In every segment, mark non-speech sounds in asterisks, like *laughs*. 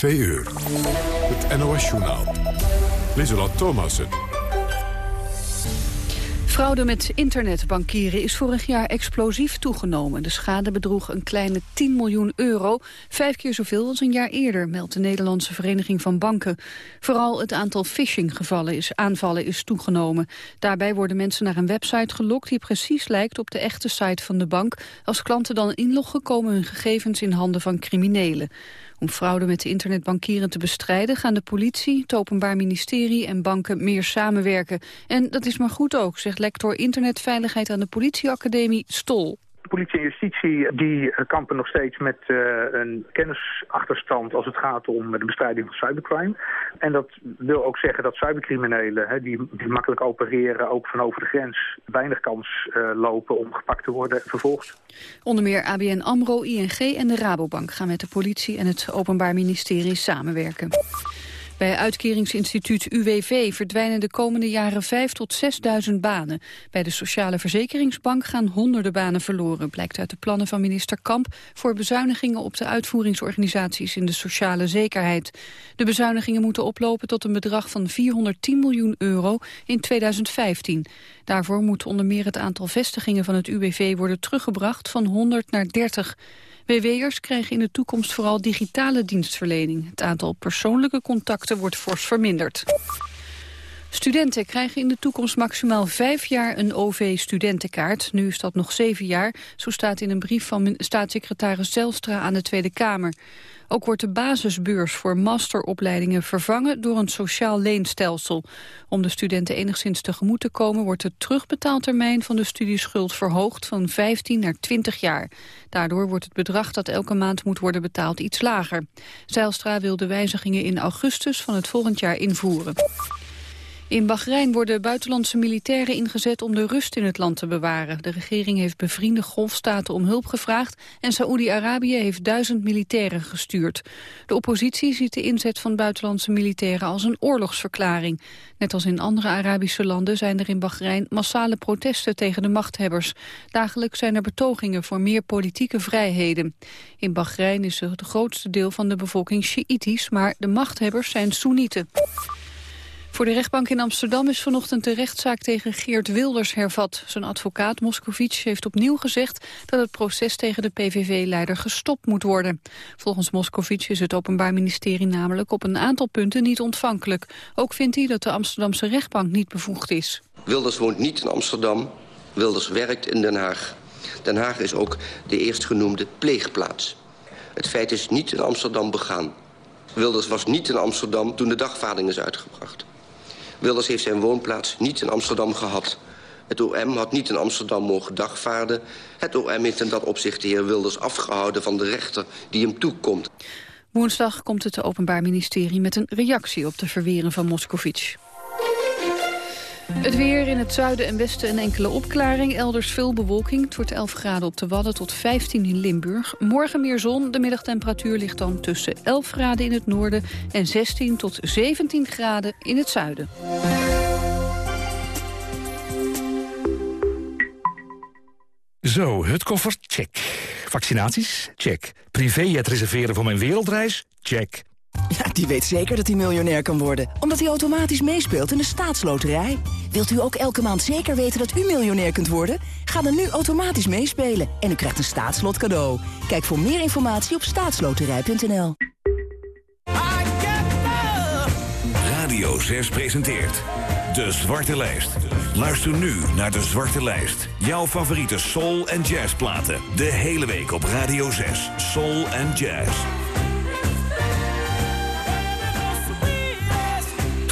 2 uur. Het NOS-journaal. Lieselot Thomassen. Fraude met internetbankieren is vorig jaar explosief toegenomen. De schade bedroeg een kleine 10 miljoen euro, vijf keer zoveel als een jaar eerder, meldt de Nederlandse Vereniging van Banken. Vooral het aantal phishinggevallen is, aanvallen is toegenomen. Daarbij worden mensen naar een website gelokt die precies lijkt op de echte site van de bank. Als klanten dan inloggen komen hun gegevens in handen van criminelen. Om fraude met de internetbankieren te bestrijden gaan de politie, het Openbaar Ministerie en banken meer samenwerken. En dat is maar goed ook, zegt lector internetveiligheid aan de politieacademie Stol politie en justitie die kampen nog steeds met uh, een kennisachterstand als het gaat om de bestrijding van cybercrime. En dat wil ook zeggen dat cybercriminelen hè, die, die, makkelijk opereren, ook van over de grens, weinig kans uh, lopen om gepakt te worden vervolgd. Onder meer ABN AMRO, ING en de Rabobank gaan met de politie en het Openbaar Ministerie samenwerken. Bij uitkeringsinstituut UWV verdwijnen de komende jaren 5 tot 6.000 banen. Bij de Sociale Verzekeringsbank gaan honderden banen verloren... blijkt uit de plannen van minister Kamp... voor bezuinigingen op de uitvoeringsorganisaties in de sociale zekerheid. De bezuinigingen moeten oplopen tot een bedrag van 410 miljoen euro in 2015. Daarvoor moet onder meer het aantal vestigingen van het UWV worden teruggebracht van 100 naar 30. WW'ers krijgen in de toekomst vooral digitale dienstverlening. Het aantal persoonlijke contacten wordt fors verminderd. Studenten krijgen in de toekomst maximaal vijf jaar een OV-studentenkaart. Nu is dat nog zeven jaar, zo staat in een brief van staatssecretaris Zelstra aan de Tweede Kamer. Ook wordt de basisbeurs voor masteropleidingen vervangen door een sociaal leenstelsel. Om de studenten enigszins tegemoet te komen wordt de terugbetaaltermijn van de studieschuld verhoogd van 15 naar 20 jaar. Daardoor wordt het bedrag dat elke maand moet worden betaald iets lager. Zijlstra wil de wijzigingen in augustus van het volgend jaar invoeren. In Bahrein worden buitenlandse militairen ingezet om de rust in het land te bewaren. De regering heeft bevriende golfstaten om hulp gevraagd en Saoedi-Arabië heeft duizend militairen gestuurd. De oppositie ziet de inzet van buitenlandse militairen als een oorlogsverklaring. Net als in andere Arabische landen zijn er in Bahrein massale protesten tegen de machthebbers. Dagelijks zijn er betogingen voor meer politieke vrijheden. In Bahrein is het grootste deel van de bevolking Sjiïtisch, maar de machthebbers zijn Soenieten. Voor de rechtbank in Amsterdam is vanochtend de rechtszaak tegen Geert Wilders hervat. Zijn advocaat Moscovici heeft opnieuw gezegd dat het proces tegen de PVV-leider gestopt moet worden. Volgens Moscovici is het Openbaar Ministerie namelijk op een aantal punten niet ontvankelijk. Ook vindt hij dat de Amsterdamse rechtbank niet bevoegd is. Wilders woont niet in Amsterdam, Wilders werkt in Den Haag. Den Haag is ook de eerstgenoemde pleegplaats. Het feit is niet in Amsterdam begaan. Wilders was niet in Amsterdam toen de dagvaarding is uitgebracht. Wilders heeft zijn woonplaats niet in Amsterdam gehad. Het OM had niet in Amsterdam mogen dagvaarden. Het OM heeft in dat opzicht de heer Wilders afgehouden van de rechter die hem toekomt. Woensdag komt het Openbaar Ministerie met een reactie op de verweren van Moscovici. Het weer in het zuiden en westen een enkele opklaring. Elders veel bewolking. Het wordt 11 graden op de Wadden tot 15 in Limburg. Morgen meer zon. De middagtemperatuur ligt dan tussen 11 graden in het noorden... en 16 tot 17 graden in het zuiden. Zo, het koffer, check. Vaccinaties, check. Privé het reserveren voor mijn wereldreis, check. Ja, die weet zeker dat hij miljonair kan worden. Omdat hij automatisch meespeelt in de staatsloterij. Wilt u ook elke maand zeker weten dat u miljonair kunt worden? Ga dan nu automatisch meespelen en u krijgt een staatslot cadeau. Kijk voor meer informatie op staatsloterij.nl. Radio 6 presenteert De Zwarte Lijst. Luister nu naar De Zwarte Lijst. Jouw favoriete soul- en jazzplaten. De hele week op Radio 6. Soul en jazz.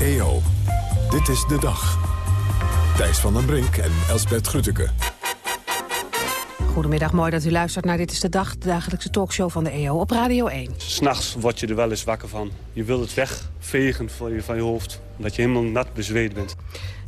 EO, dit is de dag. Thijs van den Brink en Elsbert Grütke. Goedemiddag, mooi dat u luistert naar Dit is de Dag, de dagelijkse talkshow van de EO op Radio 1. S'nachts word je er wel eens wakker van. Je wilt het wegvegen van je, van je hoofd, omdat je helemaal nat bezweet bent.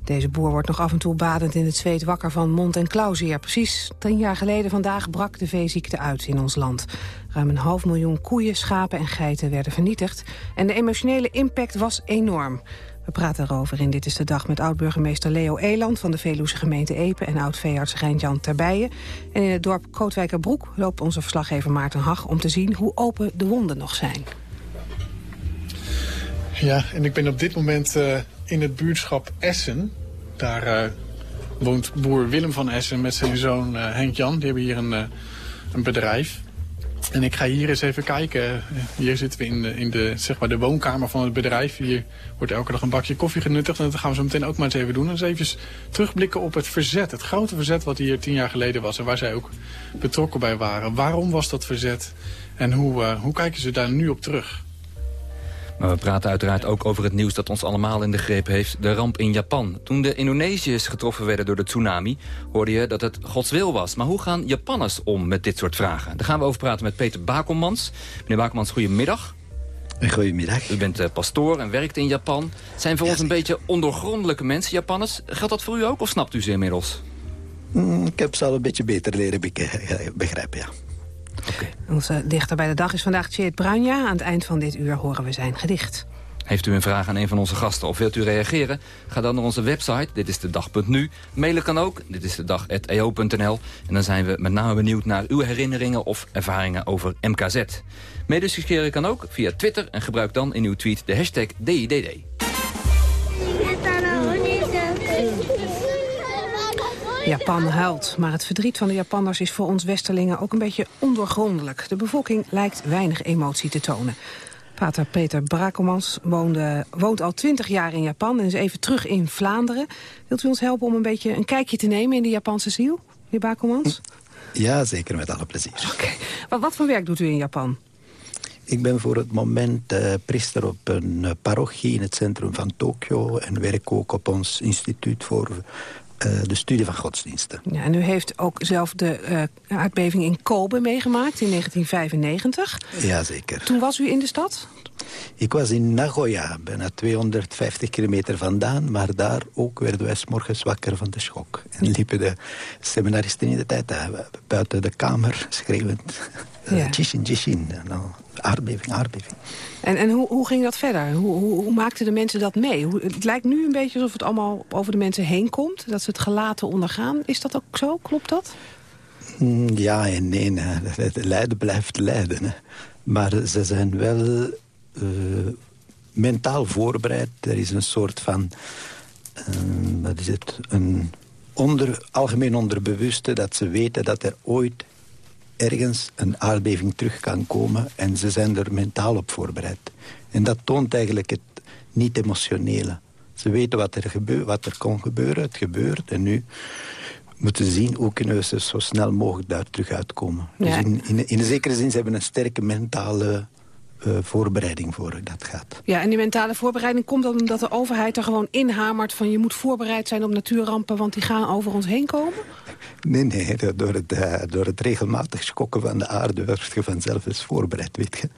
Deze boer wordt nog af en toe badend in het zweet wakker van mond- en klauwzeer. Precies tien jaar geleden vandaag brak de veeziekte uit in ons land. Ruim een half miljoen koeien, schapen en geiten werden vernietigd. En de emotionele impact was enorm. We praten erover in Dit is de Dag met oud-burgemeester Leo Eland... van de Veluwse gemeente Epen en oud-veearts Rijntjan Terbijen. En in het dorp Kootwijkerbroek loopt onze verslaggever Maarten Hag... om te zien hoe open de wonden nog zijn. Ja, en ik ben op dit moment uh, in het buurtschap Essen. Daar uh, woont boer Willem van Essen met zijn zoon uh, Henk-Jan. Die hebben hier een, een bedrijf. En ik ga hier eens even kijken. Hier zitten we in de, in de, zeg maar de woonkamer van het bedrijf. Hier wordt elke dag een bakje koffie genuttigd. En dat gaan we zo meteen ook maar eens even doen. En eens even terugblikken op het verzet. Het grote verzet wat hier tien jaar geleden was. En waar zij ook betrokken bij waren. Waarom was dat verzet? En hoe, hoe kijken ze daar nu op terug? Maar we praten uiteraard ook over het nieuws dat ons allemaal in de greep heeft. De ramp in Japan. Toen de Indonesiërs getroffen werden door de tsunami... hoorde je dat het Gods wil was. Maar hoe gaan Japanners om met dit soort vragen? Daar gaan we over praten met Peter Bakelmans. Meneer Bakelmans, goedemiddag. Goedemiddag. U bent uh, pastoor en werkt in Japan. Zijn voor ons een beetje ondoorgrondelijke mensen, Japanners. Geldt dat voor u ook of snapt u ze inmiddels? Mm, ik heb ze al een beetje beter leren begrijpen, ja. Okay. Onze dichter bij de dag is vandaag Tjeerd Bruinja. Aan het eind van dit uur horen we zijn gedicht. Heeft u een vraag aan een van onze gasten of wilt u reageren? Ga dan naar onze website, dit is de dag.nu. Mailen kan ook, dit is de dag.eo.nl. En dan zijn we met name benieuwd naar uw herinneringen of ervaringen over MKZ. Mediscussiëren kan ook via Twitter en gebruik dan in uw tweet de hashtag DIDD. Japan huilt, maar het verdriet van de Japanners is voor ons Westerlingen ook een beetje ondoorgrondelijk. De bevolking lijkt weinig emotie te tonen. Pater Peter Brakomans woonde, woont al twintig jaar in Japan en is even terug in Vlaanderen. Wilt u ons helpen om een beetje een kijkje te nemen in de Japanse ziel, meneer Brakomans? Ja, zeker, met alle plezier. Oké. Okay. Maar wat voor werk doet u in Japan? Ik ben voor het moment uh, priester op een uh, parochie in het centrum van Tokio... en werk ook op ons instituut voor uh, de studie van godsdiensten. Ja, en u heeft ook zelf de uh, aardbeving in Kobe meegemaakt in 1995. Jazeker. Toen was u in de stad? Ik was in Nagoya, bijna 250 kilometer vandaan. Maar daar ook werden wij morgens wakker van de schok. En liepen de seminaristen in de tijd uh, buiten de kamer schreeuwend. Ja. Jishin, jishin. Nou, aardbeving, aardbeving. En, en hoe, hoe ging dat verder? Hoe, hoe, hoe maakten de mensen dat mee? Hoe, het lijkt nu een beetje alsof het allemaal over de mensen heen komt. Dat ze het gelaten ondergaan. Is dat ook zo? Klopt dat? Ja en nee. Het lijden blijft lijden. Hè. Maar ze zijn wel uh, mentaal voorbereid. Er is een soort van... Uh, wat is het? Een onder, algemeen onderbewuste dat ze weten dat er ooit ergens een aardbeving terug kan komen... en ze zijn er mentaal op voorbereid. En dat toont eigenlijk het niet-emotionele. Ze weten wat er, wat er kon gebeuren, het gebeurt. En nu moeten ze zien hoe kunnen we zo snel mogelijk daar terug uitkomen. Ja. Dus in, in, in een zekere zin ze hebben een sterke mentale uh, voorbereiding voor dat gaat. Ja, en die mentale voorbereiding komt dan omdat de overheid er gewoon inhamert... van je moet voorbereid zijn op natuurrampen, want die gaan over ons heen komen? Nee, nee, door het, uh, door het regelmatig schokken van de aarde... werd je vanzelf eens voorbereid, weet je.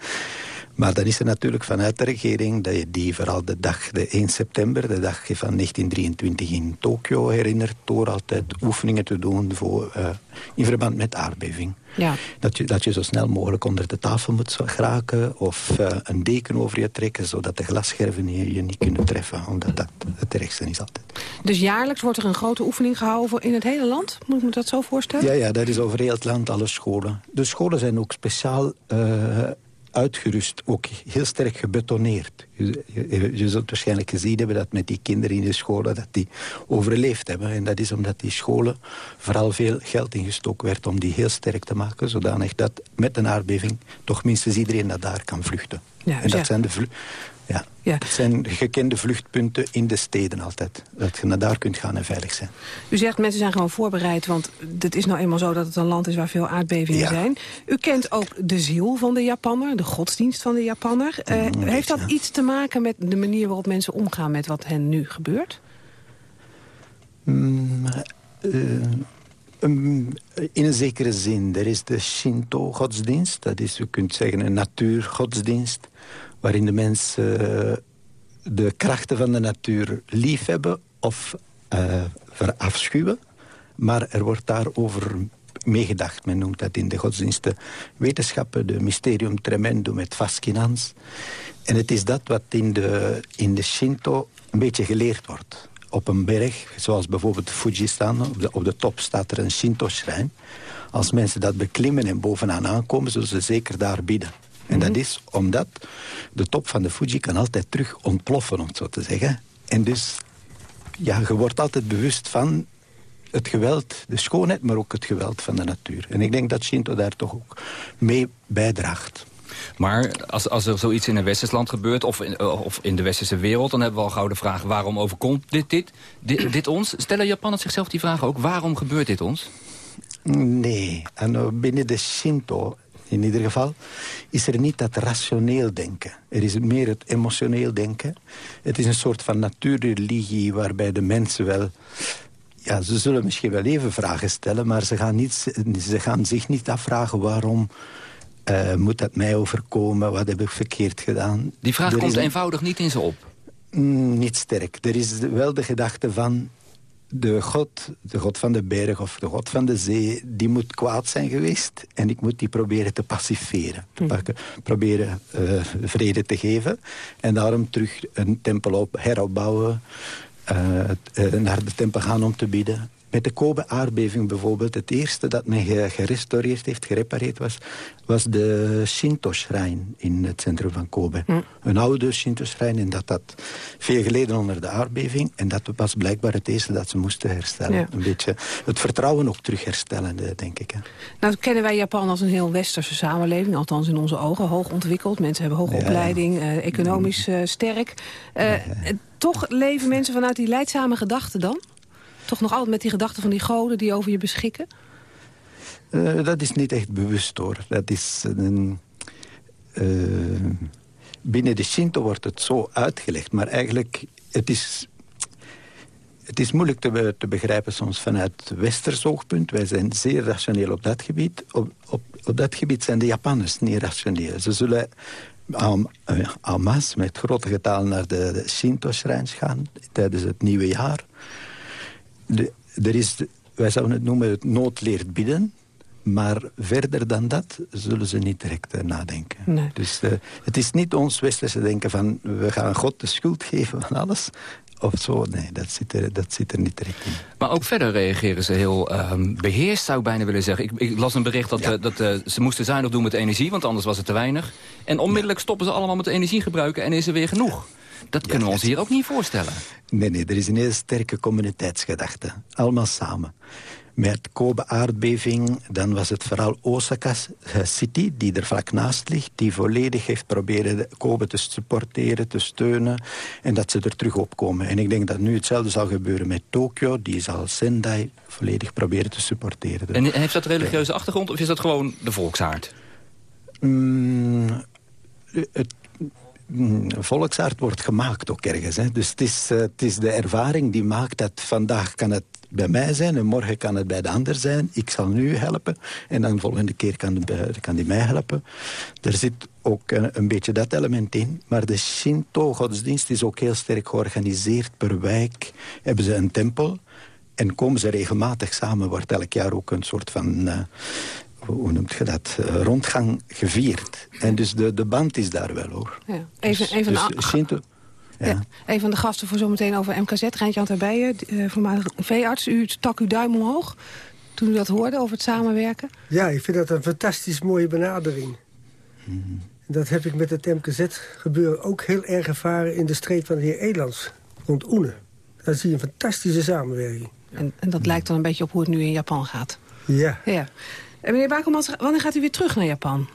Maar dan is er natuurlijk vanuit de regering... dat je die vooral de dag, de 1 september, de dag van 1923 in Tokio herinnert... door altijd oefeningen te doen voor, uh, in verband met aardbeving. Ja. Dat, je, dat je zo snel mogelijk onder de tafel moet geraken... of uh, een deken over je trekken, zodat de glasscherven je, je niet kunnen treffen. Omdat dat het ergste is altijd. Dus jaarlijks wordt er een grote oefening gehouden in het hele land? Moet ik me dat zo voorstellen? Ja, ja dat is over heel het land, alle scholen. De scholen zijn ook speciaal... Uh, uitgerust, ook heel sterk gebetoneerd. Je, je, je, zult waarschijnlijk gezien hebben dat met die kinderen in de scholen... dat die overleefd hebben. En dat is omdat die scholen vooral veel geld ingestoken werd... om die heel sterk te maken, zodanig dat met een aardbeving... toch minstens iedereen naar daar kan vluchten. Ja, en dat zijn de ja. ja. Het zijn gekende vluchtpunten in de steden altijd. Dat je naar daar kunt gaan en veilig zijn. U zegt mensen zijn gewoon voorbereid, want het is nou eenmaal zo dat het een land is waar veel aardbevingen zijn. U kent ook de ziel van de Japanner, de godsdienst van de Japanner. Uh, heeft dat iets te maken met de manier waarop mensen omgaan met wat hen nu gebeurt? Mm, uh, um, in een zekere zin. Er is de Shinto-godsdienst. Dat is, u kunt zeggen, een natuurgodsdienst waarin de mensen uh, de krachten van de natuur liefhebben of uh, verafschuwen. Maar er wordt daarover meegedacht. Men noemt dat in de godsdiensten wetenschappen de mysterium tremendum et fascinans. En het is dat wat in de, in de Shinto een beetje geleerd wordt. Op een berg, zoals bijvoorbeeld Fujistan, op de, op de top staat er een Shinto-schrijn. Als mensen dat beklimmen en bovenaan aankomen, zullen ze zeker daar bidden. En dat mhm. is omdat de top van de Fuji kan altijd terug ontploffen, om het zo te zeggen. En dus, ja, je wordt altijd bewust van het geweld, de schoonheid, maar ook het geweld van de natuur. En ik denk dat Shinto daar toch ook mee bijdraagt. Maar als, als er zoiets in een westers land gebeurt, of in, eh, of in de westerse wereld... dan hebben we al gauw de vraag, waarom overkomt dit, dit, dit, dit ons? Stellen Japanners zichzelf die vraag ook, waarom gebeurt dit ons? Nee, en binnen de Shinto in ieder geval, is er niet dat rationeel denken. Er is meer het emotioneel denken. Het is een soort van natuurreligie waarbij de mensen wel... Ja, ze zullen misschien wel even vragen stellen... maar ze gaan, niet, ze gaan zich niet afvragen waarom... Uh, moet dat mij overkomen? Wat heb ik verkeerd gedaan? Die vraag komt eenvoudig niet in ze op. Mm, niet sterk. Er is wel de gedachte van de god, de god van de berg of de god van de zee... die moet kwaad zijn geweest en ik moet die proberen te paciferen. Te hm. proberen uh, vrede te geven. En daarom terug een tempel op, heropbouwen... Uh, naar de tempel gaan om te bidden. Met de Kobe-aardbeving bijvoorbeeld, het eerste dat men gerestaureerd heeft, gerepareerd was, was de Shinto-schrijn in het centrum van Kobe. Hm. Een oude Shinto-schrijn en dat dat veel geleden onder de aardbeving. En dat was blijkbaar het eerste dat ze moesten herstellen. Een beetje het vertrouwen ook terug herstellen, denk ik. Hè. Nou kennen wij Japan als een heel westerse samenleving, althans in onze ogen, hoog ontwikkeld. Mensen hebben hoge opleiding, uh, economisch uh, sterk. Uh, toch leven mensen vanuit die leidzame gedachten dan? Toch nog altijd met die gedachten van die goden die over je beschikken? Uh, dat is niet echt bewust hoor. Dat is een... Uh, binnen de Shinto wordt het zo uitgelegd. Maar eigenlijk, het is, het is moeilijk te, begrijpen soms vanuit westers oogpunt. Wij zijn zeer rationeel op dat gebied. Op, op, dat gebied zijn de Japanners niet rationeel. Ze zullen en uh, masse met grote getalen naar de Shinto-schrijns gaan tijdens het nieuwe jaar er is, wij zouden het noemen, het nood leert bidden. Maar verder dan dat zullen ze niet direct uh, nadenken. Nee. Dus uh, het is niet ons westerse denken van... we gaan God de schuld geven van alles. Of zo, nee, dat zit, er, dat zit er niet direct in. Maar ook verder reageren ze heel um, beheerst, zou ik bijna willen zeggen. Ik, ik las een bericht dat, ja. uh, dat ze moesten zuinig doen met energie... want anders was het te weinig. En onmiddellijk stoppen ze allemaal met energie gebruiken... en is er weer genoeg. Dat kunnen we ons hier ook niet voorstellen. Nee, nee, er is een heel sterke communiteitsgedachte. Allemaal samen. Met Kobe-aardbeving, dan was het vooral Osaka City, die er vlak naast ligt... die volledig heeft proberen Kobe te supporteren, te steunen... en dat ze er terug opkomen. En ik denk dat nu hetzelfde zal gebeuren met Tokio. Die zal Sendai volledig proberen te supporteren. En heeft dat religieuze achtergrond of is dat gewoon de volksaard? Mm, het Mm, volksaard wordt gemaakt ook ergens. Hè. Dus het is, uh, het is de ervaring die maakt dat vandaag kan het bij mij zijn en morgen kan het bij de ander zijn. Ik zal nu helpen en dan de volgende keer kan, de, kan die mij helpen. Er zit ook een, een beetje dat element in. Maar de Shinto-godsdienst is ook heel sterk georganiseerd. Per wijk hebben ze een tempel. En komen ze regelmatig samen, wordt elk jaar ook een soort van uh, hoe noemt je dat, uh, rondgang gevierd. En dus de, de band is daar wel, hoor. Ja. Even, dus, even, dus, ja. ja. Een van de gasten voor zometeen over MKZ, Rijntje Terbijen, uh, voormalig veearts. U stak uw duim omhoog toen u dat hoorde over het samenwerken. Ja, ik vind dat een fantastisch mooie benadering. Mhm. Dat heb ik met het MKZ-gebeuren ook heel erg ervaren... in de streek van de heer Elands, rond Oene. Daar zie je een fantastische samenwerking. En, en dat lijkt dan een beetje op hoe het nu in Japan gaat. Ja. ja. En meneer Bakelmans, wanneer gaat u weer terug naar Japan?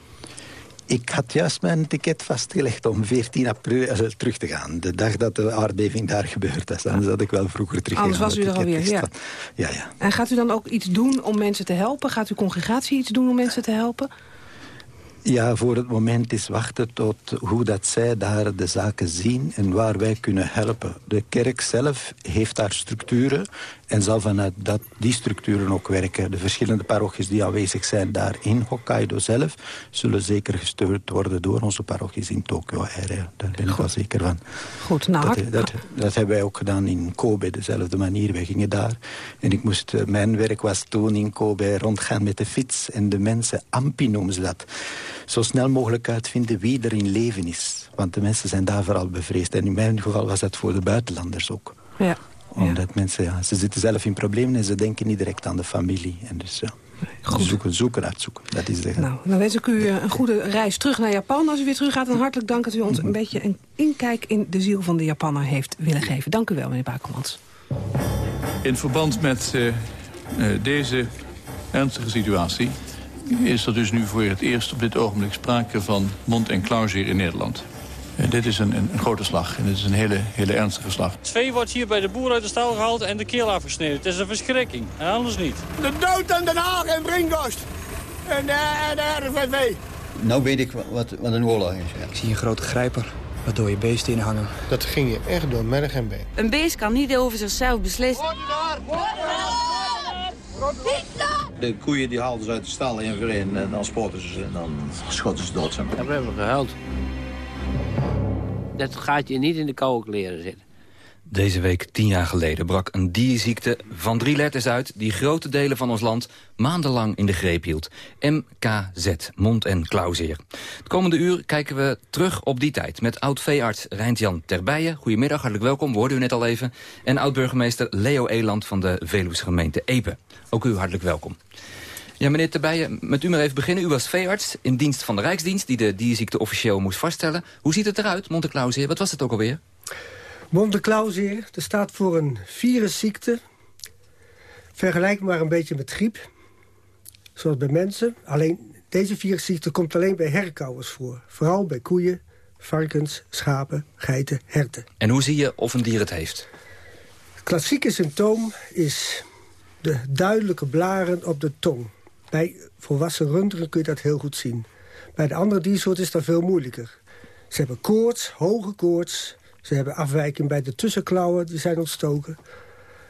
Ik had juist mijn ticket vastgelegd om 14 april terug te gaan. De dag dat de aardbeving daar gebeurd is. Anders had ik wel vroeger terug Anders was u er alweer, ja. ja. ja. En gaat u dan ook iets doen om mensen te helpen? Gaat uw congregatie iets doen om mensen te helpen? Ja, voor het moment is wachten tot hoe dat zij daar de zaken zien en waar wij kunnen helpen. De kerk zelf heeft daar structuren en zal vanuit dat, die structuren ook werken. De verschillende parochies die aanwezig zijn daar in Hokkaido zelf... zullen zeker gesteund worden door onze parochies in Tokio. Daar ben ik wel zeker van. Goed, nou, dat, dat, dat, hebben wij ook gedaan in Kobe, dezelfde manier. Wij gingen daar en ik moest, eh, mijn werk was toen in Kobe rondgaan met de fiets... en de mensen, Ampi noemen ze dat zo snel mogelijk uitvinden wie er in leven is. Want de mensen zijn daar vooral bevreesd. En in mijn geval was dat voor de buitenlanders ook. Ja. Omdat mensen, ja, ze zitten zelf in problemen en ze denken niet direct aan de familie. En dus ja, zoeken, zoeken, uitzoeken. Dat is de... Nou, dan wens ik u een goede reis terug naar Japan. Als u weer terug gaat, dan hartelijk dank dat u ons een *laughs* beetje een inkijk in de ziel van de Japanner heeft willen geven. Dank u wel, meneer Bakelmans. In verband met uh, uh, deze ernstige situatie is er dus nu voor het eerst op dit ogenblik sprake van mond- en klauwzeer in Nederland. En dit is een, een, een, grote slag en dit is een hele, hele ernstige slag. Twee wordt hier bij de boer uit de stal gehaald en de keel afgesneden. Het is een verschrikking en anders niet. De dood aan Den Haag en Brinkhorst en de, en de RVV. Nou weet ik wat, wat een oorlog is. Ja. Ik zie een grote grijper waardoor je beesten in hangen. Dat ging je echt door merg en been. Een beest kan niet over zichzelf beslissen. De koeien die haalden ze uit de stal in en dan spotten ze en dan schotten ze dood. Ja, we hebben gehuild. Dat gaat je niet in de koude kleren zitten. Deze week, tien jaar geleden, brak een dierziekte van drie letters uit... die grote delen van ons land maandenlang in de greep hield. MKZ, mond- en klauwzeer. Het komende uur kijken we terug op die tijd... met oud-veearts Rijnt-Jan Terbijen. Goedemiddag, hartelijk welkom, we hoorden u net al even. En oud-burgemeester Leo Eland van de Veluwse gemeente Epe. Ook u hartelijk welkom. Ja, meneer Terbijen, met u maar even beginnen. U was veearts in dienst van de Rijksdienst... die de dierziekte officieel moest vaststellen. Hoe ziet het eruit, klauwzeer? Wat was het ook alweer? Monteklauwzeer, dat staat voor een virusziekte. Vergelijkbaar een beetje met griep. Zoals bij mensen. Alleen deze virusziekte komt alleen bij herkauwers voor. Vooral bij koeien, varkens, schapen, geiten, herten. En hoe zie je of een dier het heeft? Het klassieke symptoom is de duidelijke blaren op de tong. Bij volwassen runderen kun je dat heel goed zien. Bij de andere diersoorten is dat veel moeilijker. Ze hebben koorts, hoge koorts, ze hebben afwijking bij de tussenklauwen, die zijn ontstoken.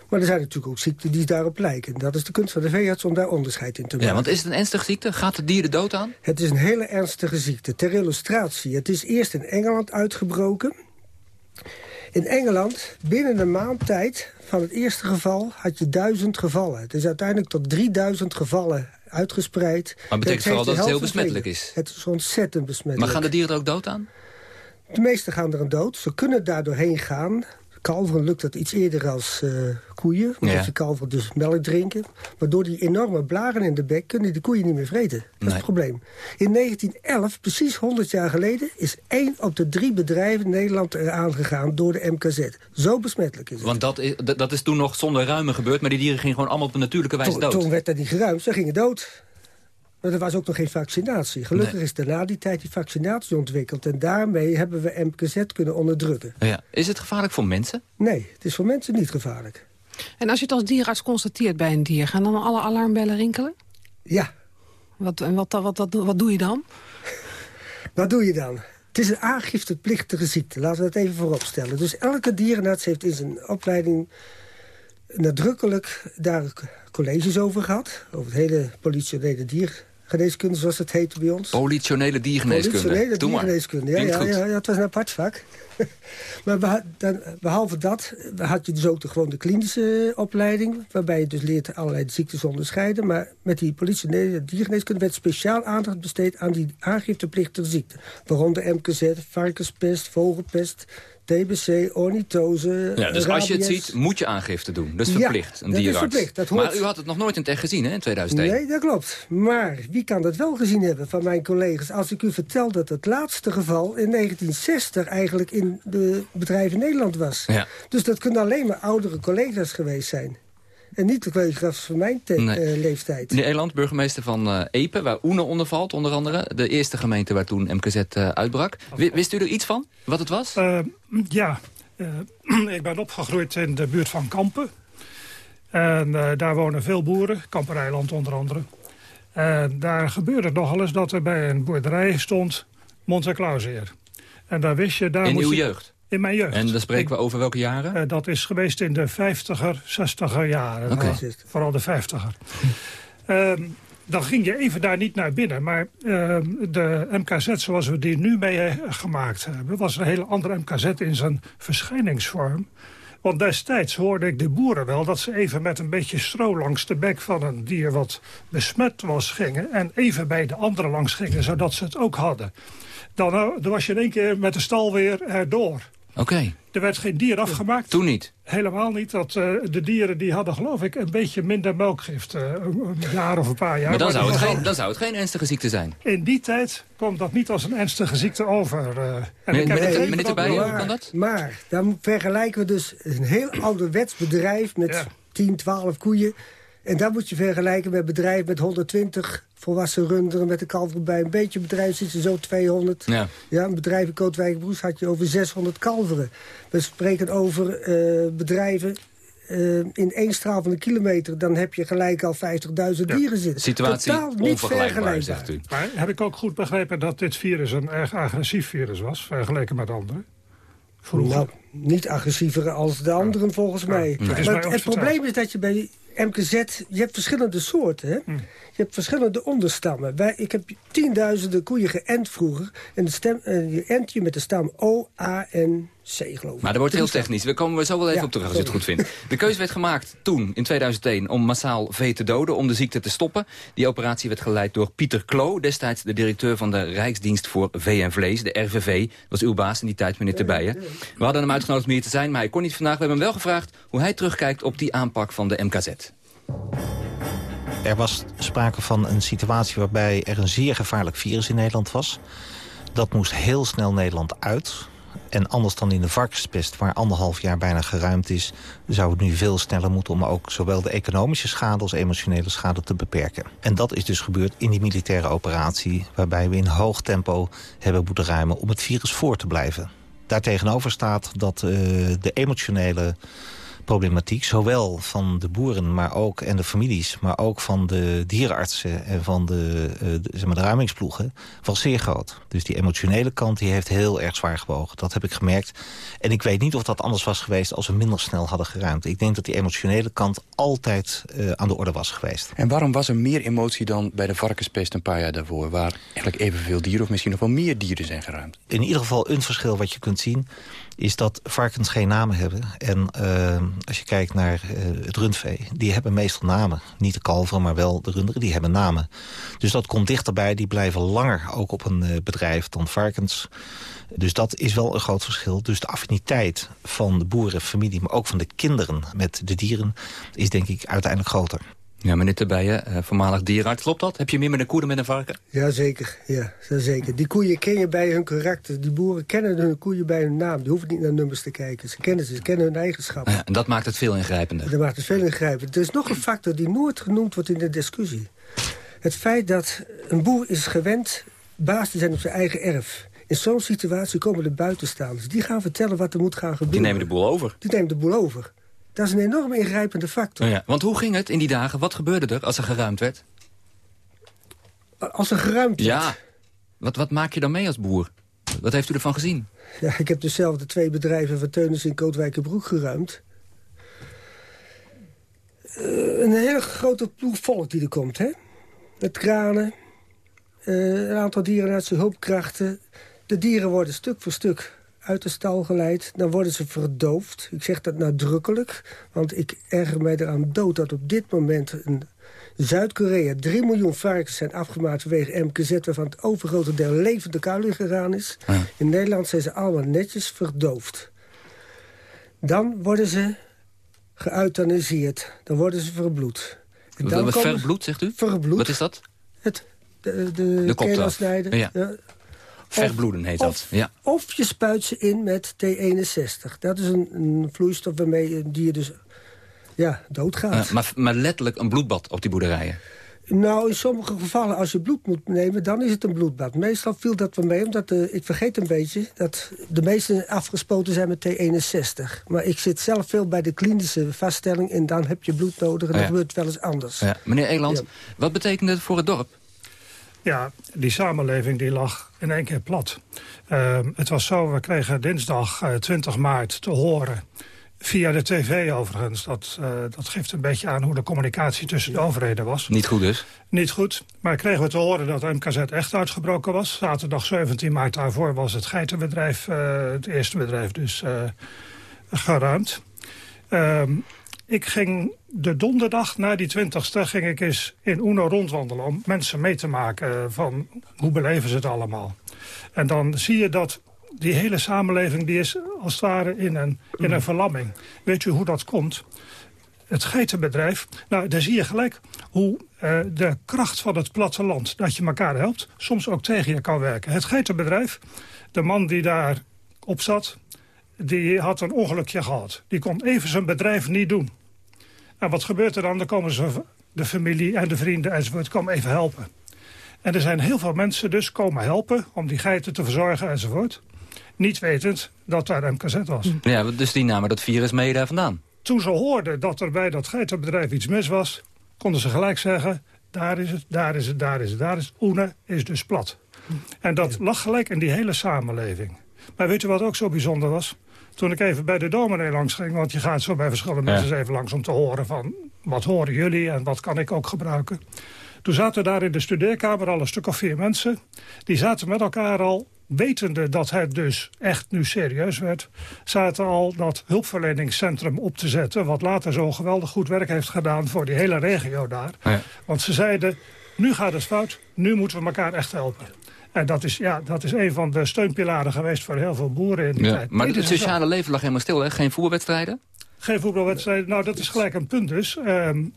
Maar er zijn natuurlijk ook ziekten die daarop lijken. Dat is de kunst van de veearts om daar onderscheid in te maken. Ja, want is het een ernstige ziekte? Gaat het dier de dood aan? Het is een hele ernstige ziekte. Ter illustratie, het is eerst in Engeland uitgebroken. In Engeland, binnen een maand tijd van het eerste geval, had je duizend gevallen. Het is uiteindelijk tot 3000 gevallen uitgespreid. Maar betekent vooral dat het heel besmettelijk is? Het is ontzettend besmettelijk. Maar gaan de dieren er ook dood aan? De meeste gaan er een dood. Ze kunnen daar doorheen gaan. Kalveren lukt dat iets eerder als uh, koeien. Omdat ja. de kalveren dus melk drinken. Maar door die enorme blaren in de bek kunnen de koeien niet meer vreten. Dat nee. is het probleem. In 1911, precies 100 jaar geleden... is één op de drie bedrijven in Nederland eraan gegaan door de MKZ. Zo besmettelijk is het. Want dat is, dat is toen nog zonder ruimen gebeurd... maar die dieren gingen gewoon allemaal op natuurlijke wijze dood. Toen werd dat niet geruimd. Ze gingen dood. Maar er was ook nog geen vaccinatie. Gelukkig nee. is daarna die tijd die vaccinatie ontwikkeld. En daarmee hebben we MKZ kunnen onderdrukken. Ja. Is het gevaarlijk voor mensen? Nee, het is voor mensen niet gevaarlijk. En als je het als dierarts constateert bij een dier... gaan dan alle alarmbellen rinkelen? Ja. Wat, en wat, wat, wat, wat doe je dan? *laughs* wat doe je dan? Het is een aangifteplichtige ziekte. Laten we dat even vooropstellen. Dus elke dierenarts heeft in zijn opleiding nadrukkelijk daar colleges over gehad. Over het hele politionele dier geneeskunde, zoals het heette bij ons. Politionele diergeneeskunde. Politionele diergeneeskunde, ja, ja, ja, ja, het was een apart vak. *laughs* maar behalve dat had je dus ook de, gewoon de klinische opleiding... waarbij je dus leert allerlei ziektes onderscheiden. Maar met die politionele diergeneeskunde werd speciaal aandacht besteed... aan die aangifteplichtige ziekten. Waaronder MKZ, varkenspest, vogelpest, TBC, ornitose, Ja, dus als je het ziet, moet je aangifte doen. Dat is Ja, verplicht, een dat is verplicht, dat hoort. Maar u had het nog nooit in het echt gezien, hè, in 2001? Nee, dat klopt. Maar wie kan dat wel gezien hebben van mijn collega's... als ik u vertel dat het laatste geval in 1960 eigenlijk in de bedrijven in Nederland was. Ja. Dus dat kunnen alleen maar oudere collega's geweest zijn. En niet de collega's van mijn Nee. eh, leeftijd. Meneer Eland, burgemeester van eh Epe, waar Oene onder valt, onder andere. De eerste gemeente waar toen MKZ eh, uitbrak. Wi- Wist u er iets van, wat het was? Eh, ja, eh, *clears throat* ik ben opgegroeid in de buurt van Kampen. En eh, daar wonen veel boeren, Kampereiland onder andere. En daar gebeurde nogal eens dat er bij een boerderij stond Mont en Clauseer. En daar wist je... Daar In moest uw je- jeugd? In mijn jeugd. En dan spreken we over welke jaren? Eh, dat is geweest in de 50er, 60er jaren. Nou, Vooral de 50er. Ehm, dan ging je even daar niet naar binnen. Maar ehm, de MKZ zoals we die nu mee eh, gemaakt hebben... was een hele andere MKZ in zijn verschijningsvorm. Want destijds hoorde ik de boeren wel... dat ze even met een beetje stro langs de bek van een dier wat besmet was gingen... en even bij de andere langs gingen, zodat ze het ook hadden. Dan, eh, dan was je in één keer met de stal weer erdoor. Oké, Er werd geen dier afgemaakt. toen niet. Helemaal niet. Dat, eh, de dieren die hadden geloof ik een beetje minder melkgift. eh, een, jaar of een paar jaar. maar dan Maar zou, het geen, dan zou het geen ernstige ziekte zijn. In die tijd kwam dat niet als een ernstige ziekte over. eh. en Meneer- hoe kan dat? Maar dan vergelijken we dus een heel ouderwets bedrijf... met Ja. 10, 12 koeien. En dat moet je vergelijken met bedrijf met 120 volwassen runderen... met de kalveren bij. Een beetje bedrijf zit je zo 200. Ja. Ja, een bedrijf in Kootwijkenbroes had je over 600 kalveren. We spreken over eh, bedrijven eh, in één straal van een kilometer... dan heb je gelijk al 50.000 dieren zitten. Situatie Totaal niet onvergelijkbaar, vergelijkbaar. zegt u. Maar heb ik ook goed begrepen dat dit virus een erg agressief virus was... vergeleken met anderen? Vroeger. Nou, niet agressiever als de anderen volgens mij. Maar het, probleem is dat je bij MKZ... je hebt verschillende soorten, hè? Hm. Je hebt verschillende onderstammen. Wij, ik heb tienduizenden koeien geënt vroeger. En de stem, eh, je ent je met de stam O, A en C, geloof ik. Maar dat wordt heel technisch. We komen er zo wel even Ja, op terug als je het goed vindt. De keuze werd gemaakt toen, in 2001, om massaal vee te doden... om de ziekte te stoppen. Die operatie werd geleid door Pieter Klo... destijds de directeur van de Rijksdienst voor Vee en Vlees, de RVV. Dat was uw baas in die tijd, meneer Terbijen. We hadden hem uitgenodigd om hier te zijn, maar hij kon niet vandaag. We hebben hem wel gevraagd hoe hij terugkijkt op die aanpak van de MKZ. Er was sprake van een situatie waarbij er een zeer gevaarlijk virus in Nederland was. Dat moest heel snel Nederland uit. En anders dan in de varkenspest, waar anderhalf jaar bijna geruimd is... zou het nu veel sneller moeten om ook zowel de economische schade... als emotionele schade te beperken. En dat is dus gebeurd in die militaire operatie... waarbij we in hoog tempo hebben moeten ruimen om het virus voor te blijven. Daartegenover staat dat eh, de emotionele problematiek, zowel van de boeren maar ook, en de families... maar ook van de dierenartsen en van de, eh, de, zeg maar de ruimingsploegen... was zeer groot. Dus die emotionele kant die heeft heel erg zwaar gewogen. Dat heb ik gemerkt. En ik weet niet of dat anders was geweest als we minder snel hadden geruimd. Ik denk dat die emotionele kant altijd eh, aan de orde was geweest. En waarom was er meer emotie dan bij de varkenspest een paar jaar daarvoor... waar eigenlijk evenveel dieren of misschien nog wel meer dieren zijn geruimd? in ieder geval een verschil wat je kunt zien... is dat varkens geen namen hebben. En eh, als je kijkt naar eh, het rundvee, die hebben meestal namen. Niet de kalveren, maar wel de runderen, die hebben namen. Dus dat komt dichterbij, die blijven langer ook op een eh, bedrijf dan varkens. Dus dat is wel een groot verschil. Dus de affiniteit van de boerenfamilie, maar ook van de kinderen met de dieren... is denk ik uiteindelijk groter. Ja, meneer Terbijen, eh, voormalig dierenarts, klopt dat? Heb je meer met een koe dan met een varken? Jazeker, ja, zeker. Die koeien ken je bij hun karakter. Die boeren kennen hun koeien bij hun naam. Die hoeven niet naar nummers te kijken. Ze kennen ze, ze kennen hun eigenschappen. Ja, en dat maakt het veel ingrijpender. Dat maakt het veel ingrijpend. Er is nog een factor die nooit genoemd wordt in de discussie. Het feit dat een boer is gewend baas te zijn op zijn eigen erf. In zo'n situatie komen de buitenstaanders. Die gaan vertellen wat er moet gaan gebeuren. Die nemen de boel over. Die nemen de boel over. Dat is een enorm ingrijpende factor. Ja, want hoe ging het in die dagen? Wat gebeurde er als er geruimd werd? Als er geruimd werd. Ja, wat, wat maak je dan mee als boer? Wat heeft u ervan gezien? Ja, ik heb dus zelf de twee bedrijven van Teunis in Kootwijkenbroek geruimd. Eh, een hele grote ploeg volk die er komt, hè? Met kranen, eh, een aantal dierenartsen, hulpkrachten. De dieren worden stuk voor stuk uit de stal geleid. Dan worden ze verdoofd. Ik zeg dat nadrukkelijk, want ik erger mij eraan dood... dat op dit moment in Zuid-Korea 3 miljoen varkens zijn afgemaakt... vanwege MKZ, waarvan het overgrote deel levende kuil in gegaan is. In Nederland zijn ze allemaal netjes verdoofd. Dan worden ze geëuthaniseerd. Dan worden ze verbloed. En dan verbloed, zegt u? Verbloed. Wat is dat? Het, de, de, de kop snijden. Ja. Verbloeden heet dat. Ja. Of je spuit ze in met T61. Dat is een, een vloeistof waarmee een dier dus ja, doodgaat. Uh, maar, maar letterlijk een bloedbad op die boerderijen? Nou, in sommige gevallen, als je bloed moet nemen, dan is het een bloedbad. Meestal viel dat wel mee, omdat de, ik vergeet een beetje... dat de meeste afgespoten zijn met T61. Maar ik zit zelf veel bij de klinische vaststelling... en dan heb je bloed nodig en dan gebeurt het wel eens anders. Ja. Meneer Eland, wat betekent het voor het dorp? Ja, die samenleving die lag in één keer plat. Uh, het was zo, we kregen dinsdag uh, 20 maart te horen... Via de tv overigens. Dat, uh, dat geeft een beetje aan hoe de communicatie tussen de overheden was. Niet goed dus? Niet goed. Maar kregen we te horen dat MKZ echt uitgebroken was. Zaterdag 17 maart daarvoor was het geitenbedrijf, uh, het eerste bedrijf dus, geruimd. Ehm, ik ging de donderdag na die 20ste ging ik eens in Uno rondwandelen... om mensen mee te maken van hoe beleven ze het allemaal. En dan zie je dat die hele samenleving die is als het ware in een, in een verlamming. Weet u hoe dat komt? Het geitenbedrijf, nou, daar zie je gelijk hoe uh, de kracht van het platteland... dat je elkaar helpt, soms ook tegen je kan werken. Het geitenbedrijf, de man die daar op zat... die had een ongelukje gehad. Die kon even zijn bedrijf niet doen. En wat gebeurt er dan? Dan komen ze, de familie en de vrienden enzovoort komen even helpen. En er zijn heel veel mensen dus komen helpen om die geiten te verzorgen enzovoort. Niet wetend dat daar MKZ was. Ja, dus die namen dat virus mee daar vandaan? Toen ze hoorden dat er bij dat geitenbedrijf iets mis was... konden ze gelijk zeggen, daar is het, daar is het, daar is het, daar is het. Oene is dus plat. En dat lag gelijk in die hele samenleving. Maar weet u wat ook zo bijzonder was? Toen ik even bij de dominee langs ging... want je gaat zo bij verschillende ja. mensen even langs om te horen van... wat horen jullie en wat kan ik ook gebruiken? Toen zaten daar in de studeerkamer al een stuk of vier mensen. Die zaten met elkaar al wetende dat het dus echt nu serieus werd... zaten al dat hulpverleningscentrum op te zetten... wat later zo geweldig goed werk heeft gedaan voor die hele regio daar. Ja. Want ze zeiden, nu gaat het fout, nu moeten we elkaar echt helpen. En dat is, ja, dat is een van de steunpilaren geweest voor heel veel boeren in die ja, tijd. Maar het sociale leven lag helemaal stil, hè? Geen voetbalwedstrijden? Geen voetbalwedstrijden. Nou, dat is gelijk een punt dus. Um,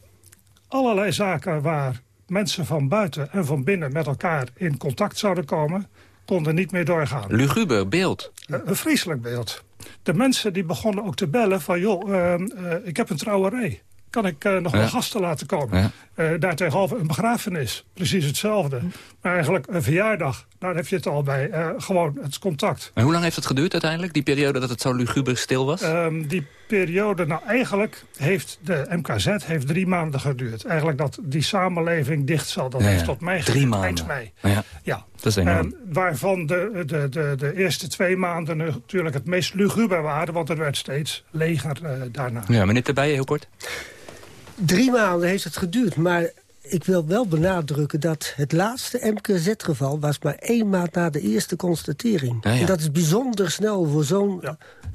allerlei zaken waar mensen van buiten en van binnen met elkaar in contact zouden komen konden niet meer doorgaan. Luguber beeld. Uh, een vreselijk beeld. De mensen die begonnen ook te bellen van... joh, uh, uh, ik heb een trouwerij. Kan ik nog ja. wel gasten laten komen? Ja. daar tegenover een begrafenis. Precies hetzelfde. Maar eigenlijk een verjaardag. Daar heb je het al bij. gewoon het contact. En hoe lang heeft het geduurd uiteindelijk? Die periode dat het zo luguber stil was? Um, die periode, nou eigenlijk heeft de MKZ heeft drie maanden geduurd. Eigenlijk dat die samenleving dicht zal. Dat ja, heeft tot mei Drie maanden. Eind mei. Ja. ja. Dat is enorm. En waarvan de, de, de, de eerste twee maanden natuurlijk het meest luguber waren. Want er werd steeds leger uh, daarna. Ja, meneer Terbijen, heel kort. Drie maanden heeft het geduurd, maar ik wil wel benadrukken dat het laatste MKZ-geval... was maar één maand na de eerste constatering. Ja, ja. En dat is bijzonder snel voor zo'n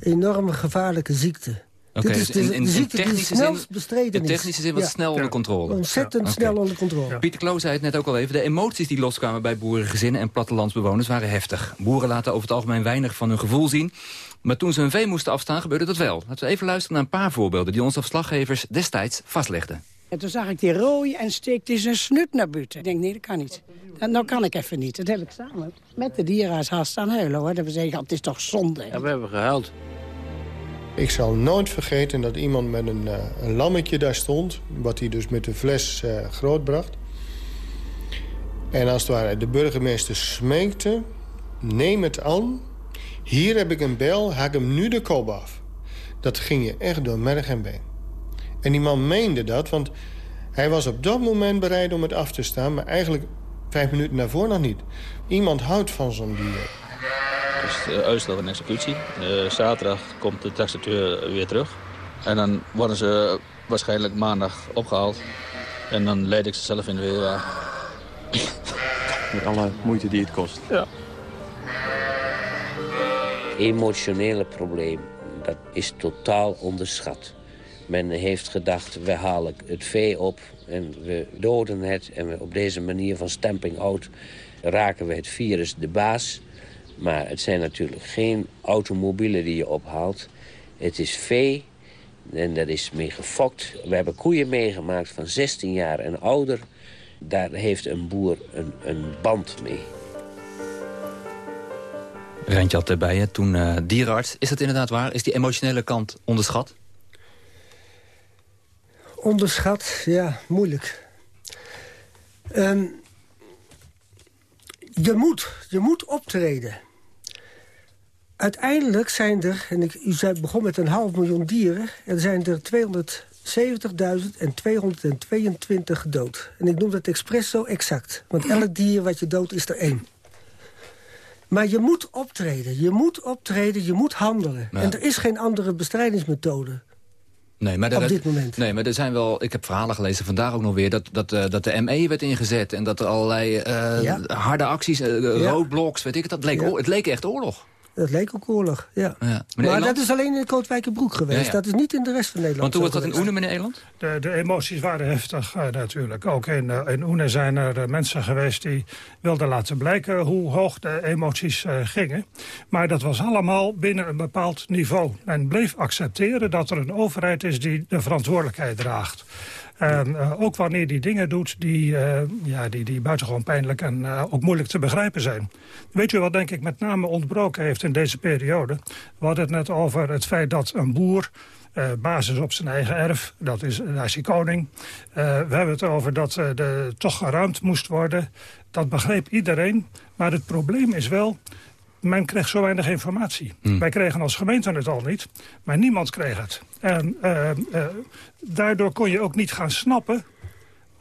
enorme gevaarlijke ziekte. Okay, Dit is dus in, de, in, technische zin, bestreden in technische zin was het snel onder controle. Ontzettend snel onder controle. Pieter Kloos zei het net ook al even. De emoties die loskwamen bij boerengezinnen en plattelandsbewoners waren heftig. Boeren laten over het algemeen weinig van hun gevoel zien. Maar toen ze hun vee moesten afstaan, gebeurde dat wel. Laten we even luisteren naar een paar voorbeelden... die onze verslaggevers destijds vastlegden. En toen zag ik die rooien en steekte zijn snut naar buiten. Ik denk, nee, dat kan niet. Dat nou kan ik even niet. Dat heb ik samen met de dierenarts haast staan huilen. Hoor. Dat we zeggen, het is toch zonde. Ja, we hebben gehuild. Ik zal nooit vergeten dat iemand met een, uh, een lammetje daar stond... wat hij dus met de fles uh, grootbracht. En als het ware de burgemeester smeekte... neem het aan, hier heb ik een bel, haak hem nu de kop af. Dat ging je echt door merg en been. En die man meende dat, want hij was op dat moment bereid om het af te staan... maar eigenlijk vijf minuten daarvoor nog niet. Iemand houdt van zo'n dier. Dus de uitstel van executie. Uh, zaterdag komt de taxateur weer terug. En dan worden ze waarschijnlijk maandag opgehaald. En dan leid ik ze zelf in de weerwagen. Met alle moeite die het kost. Ja. Emotionele probleem, dat is totaal onderschat. Men heeft gedacht, we halen het vee op en we doden het... en we op deze manier van stamping out raken we het virus de baas. Maar het zijn natuurlijk geen automobielen die je ophaalt. Het is vee en daar is mee gefokt. We hebben koeien meegemaakt van 16 jaar en ouder. Daar heeft een boer een, een band mee. Rentje had erbij, hè, toen uh, dierenarts. Is dat inderdaad waar? Is die emotionele kant onderschat? Onderschat, ja, moeilijk. Um, je, moet, je moet optreden. Uiteindelijk zijn er, en ik, u zei, begon met een half miljoen dieren... er zijn er 270.000 en 222 gedood. En ik noem dat expres zo exact. Want elk dier wat je doodt is er één. Maar je moet optreden, je moet optreden, je moet handelen. En er is geen andere bestrijdingsmethode. Nee, maar op dit moment. Nee, maar er zijn wel. Ik heb verhalen gelezen vandaag ook nog weer dat, dat, uh, dat de ME werd ingezet en dat er allerlei uh, harde acties, uh, ja. roadblocks, weet ik het. Dat leek. Het leek echt oorlog. Dat leek ook oorlog, ja. ja. Maar dat is alleen in Kootwijkerbroek geweest. Dat is niet in de rest van Nederland Want hoe was dat in Oene, meneer Eland? De, de emoties waren heftig uh, natuurlijk. Ook in, uh, in Oene zijn er uh, mensen geweest die wilden laten blijken... hoe hoog de emoties gingen. Maar dat was allemaal binnen een bepaald niveau. Men bleef accepteren dat er een overheid is die de verantwoordelijkheid draagt. En uh, ook wanneer die dingen doet die, uh, ja, die, die buitengewoon pijnlijk en uh, ook moeilijk te begrijpen zijn. Weet u wat denk ik met name ontbroken heeft in deze periode? We hadden het net over het feit dat een boer basis op zijn eigen erf. Dat is, daar is hij koning. we hebben het over dat er toch geruimd moest worden. Dat begreep iedereen. Maar het probleem is wel men kreeg zo weinig informatie. Hmm. Wij kregen als gemeente het al niet, maar niemand kreeg het. En uh, uh, daardoor kon je ook niet gaan snappen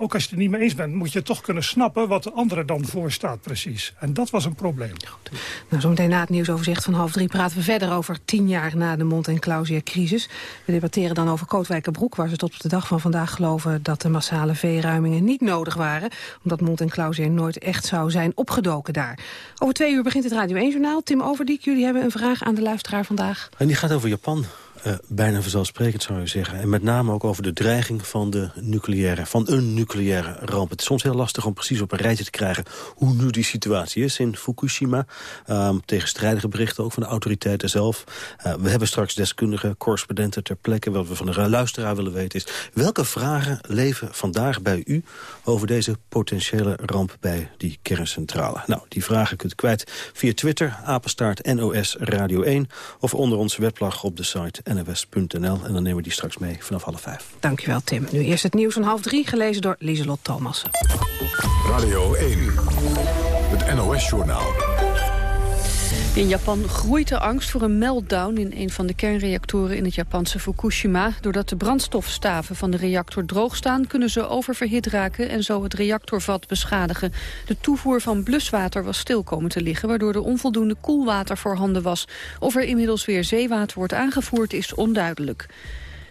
ook als je het er niet mee eens bent, moet je toch kunnen snappen... wat de andere dan voorstaat precies. En dat was een probleem. Goed. Nou, zometeen na het nieuwsoverzicht van half drie praten we verder over tien jaar na de Mond- en Clausia-crisis. We debatteren dan over Kootwijkerbroek, waar ze tot op de dag van vandaag geloven dat de massale veeruimingen niet nodig waren, omdat Mond en Clausia nooit echt zou zijn opgedoken daar. Over twee uur begint het Radio 1-journaal. Tim Overdiek, jullie hebben een vraag aan de luisteraar vandaag. En die gaat over Japan. Uh, bijna vanzelfsprekend zou je zeggen. En met name ook over de dreiging van, de nucleaire, van een nucleaire ramp. Het is soms heel lastig om precies op een rijtje te krijgen... hoe nu die situatie is in Fukushima. Um, tegenstrijdige berichten ook van de autoriteiten zelf. Uh, we hebben straks deskundige correspondenten ter plekke. Wat we van de luisteraar willen weten is... welke vragen leven vandaag bij u over deze potentiële ramp bij die kerncentrale? Nou, die vragen kunt u kwijt via Twitter, apenstaart NOS Radio 1... of onder onze weblog op de site nws.nl. En dan nemen we die straks mee vanaf half vijf. Dankjewel, Tim. Nu eerst het nieuws van half drie, gelezen door Lieselot Thomassen. Radio 1, het NOS-journaal. In Japan groeit de angst voor een meltdown in een van de kernreactoren in het Japanse Fukushima. Doordat de brandstofstaven van de reactor droog staan, kunnen ze oververhit raken en zo het reactorvat beschadigen. De toevoer van bluswater was stil komen te liggen, waardoor er onvoldoende koelwater voorhanden was. Of er inmiddels weer zeewater wordt aangevoerd is onduidelijk.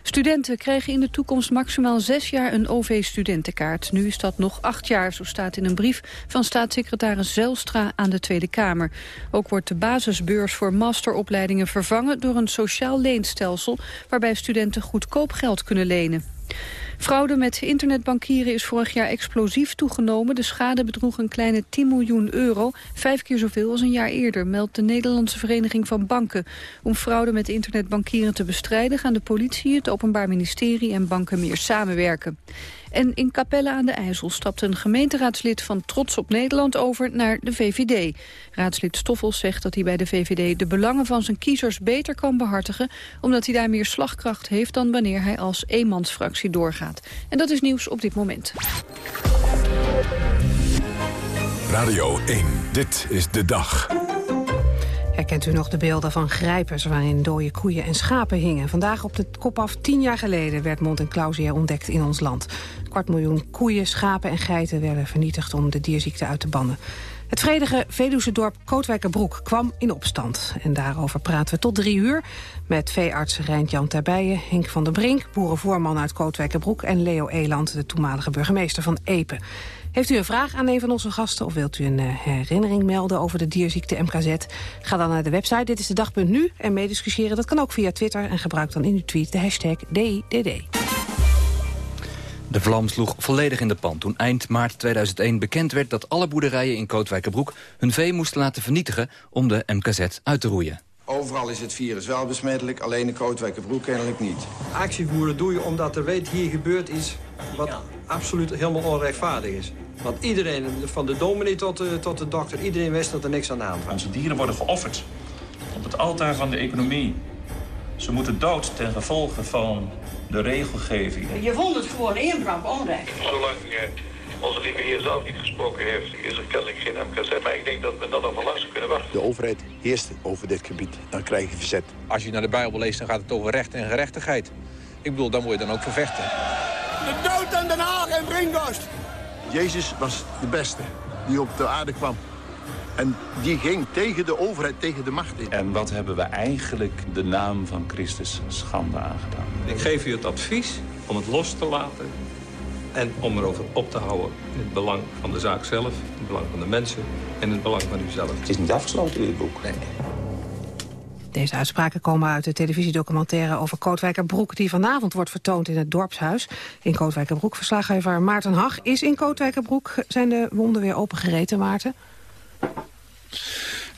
Studenten krijgen in de toekomst maximaal zes jaar een OV-studentenkaart. Nu is dat nog acht jaar, zo staat in een brief van staatssecretaris Zelstra aan de Tweede Kamer. Ook wordt de basisbeurs voor masteropleidingen vervangen door een sociaal leenstelsel... waarbij studenten goedkoop geld kunnen lenen. Fraude met internetbankieren is vorig jaar explosief toegenomen. De schade bedroeg een kleine 10 miljoen euro, vijf keer zoveel als een jaar eerder, meldt de Nederlandse Vereniging van Banken. Om fraude met internetbankieren te bestrijden gaan de politie, het Openbaar Ministerie en banken meer samenwerken. En in Capelle aan de IJssel stapt een gemeenteraadslid van Trots op Nederland over naar de VVD. Raadslid Stoffels zegt dat hij bij de VVD de belangen van zijn kiezers beter kan behartigen, omdat hij daar meer slagkracht heeft dan wanneer hij als eenmansfractie doorgaat. En dat is nieuws op dit moment. Radio 1, dit is de dag. Herkent u nog de beelden van grijpers waarin dode koeien en schapen hingen? Vandaag op de kop af tien jaar geleden werd Mont en Clausia ontdekt in ons land. kwart miljoen koeien, schapen en geiten werden vernietigd om de dierziekte uit te bannen. Het vredige Veluwse dorp Kootwijkerbroek kwam in opstand. En daarover praten we tot drie uur met veearts Rijnt-Jan Terbijen, Henk van der Brink... boerenvoorman uit Kootwijkerbroek en Leo Eland, de toenmalige burgemeester van Epe. Heeft u een vraag aan een van onze gasten of wilt u een uh, herinnering melden over de dierziekte MKZ? Ga dan naar de website Dit is de dag.nu en meediscussiëren. Dat kan ook via Twitter en gebruik dan in uw tweet de hashtag DDD. De vlam sloeg volledig in de pan toen eind maart 2001 bekend werd... dat alle boerderijen in Kootwijkerbroek hun vee moesten laten vernietigen om de MKZ uit te roeien. Overal is het virus wel besmettelijk, alleen de Kootwijkerbroek kennelijk niet. Actie voeren doe je omdat er weet hier gebeurt iets wat absoluut helemaal onrechtvaardig is. Want iedereen, van de dominee tot de, tot de dokter, iedereen wist dat er niks aan de hand was. Onze dieren worden geofferd op het altaar van de economie. Ze moeten dood ten gevolge van de regelgeving. Je vond het gewoon inbrand onrecht. Zolang uh, onze lieve heer zelf niet gesproken heeft, is er kennelijk geen MKZ. Maar ik denk dat we dat nog wel lang zou kunnen wachten. De overheid heerst over dit gebied. Dan krijg je verzet. Als je naar de Bijbel leest, dan gaat het over recht en gerechtigheid. Ik bedoel, dan moet je dan ook vervechten. De dood aan Den Haag en Brinkhorst. Jezus was de beste die op de aarde kwam. En die ging tegen de overheid, tegen de macht in. En wat hebben we eigenlijk de naam van Christus schande aangedaan? Ik geef u het advies om het los te laten en om erover op te houden. In het belang van de zaak zelf, in het belang van de mensen en in het belang van uzelf. Het is niet afgesloten, dit boek. Nee. Deze uitspraken komen uit de televisiedocumentaire over Kootwijkerbroek... die vanavond wordt vertoond in het Dorpshuis. In Kootwijkerbroek, verslaggever Maarten Hag. Is in Kootwijkerbroek, zijn de wonden weer opengereten, Maarten?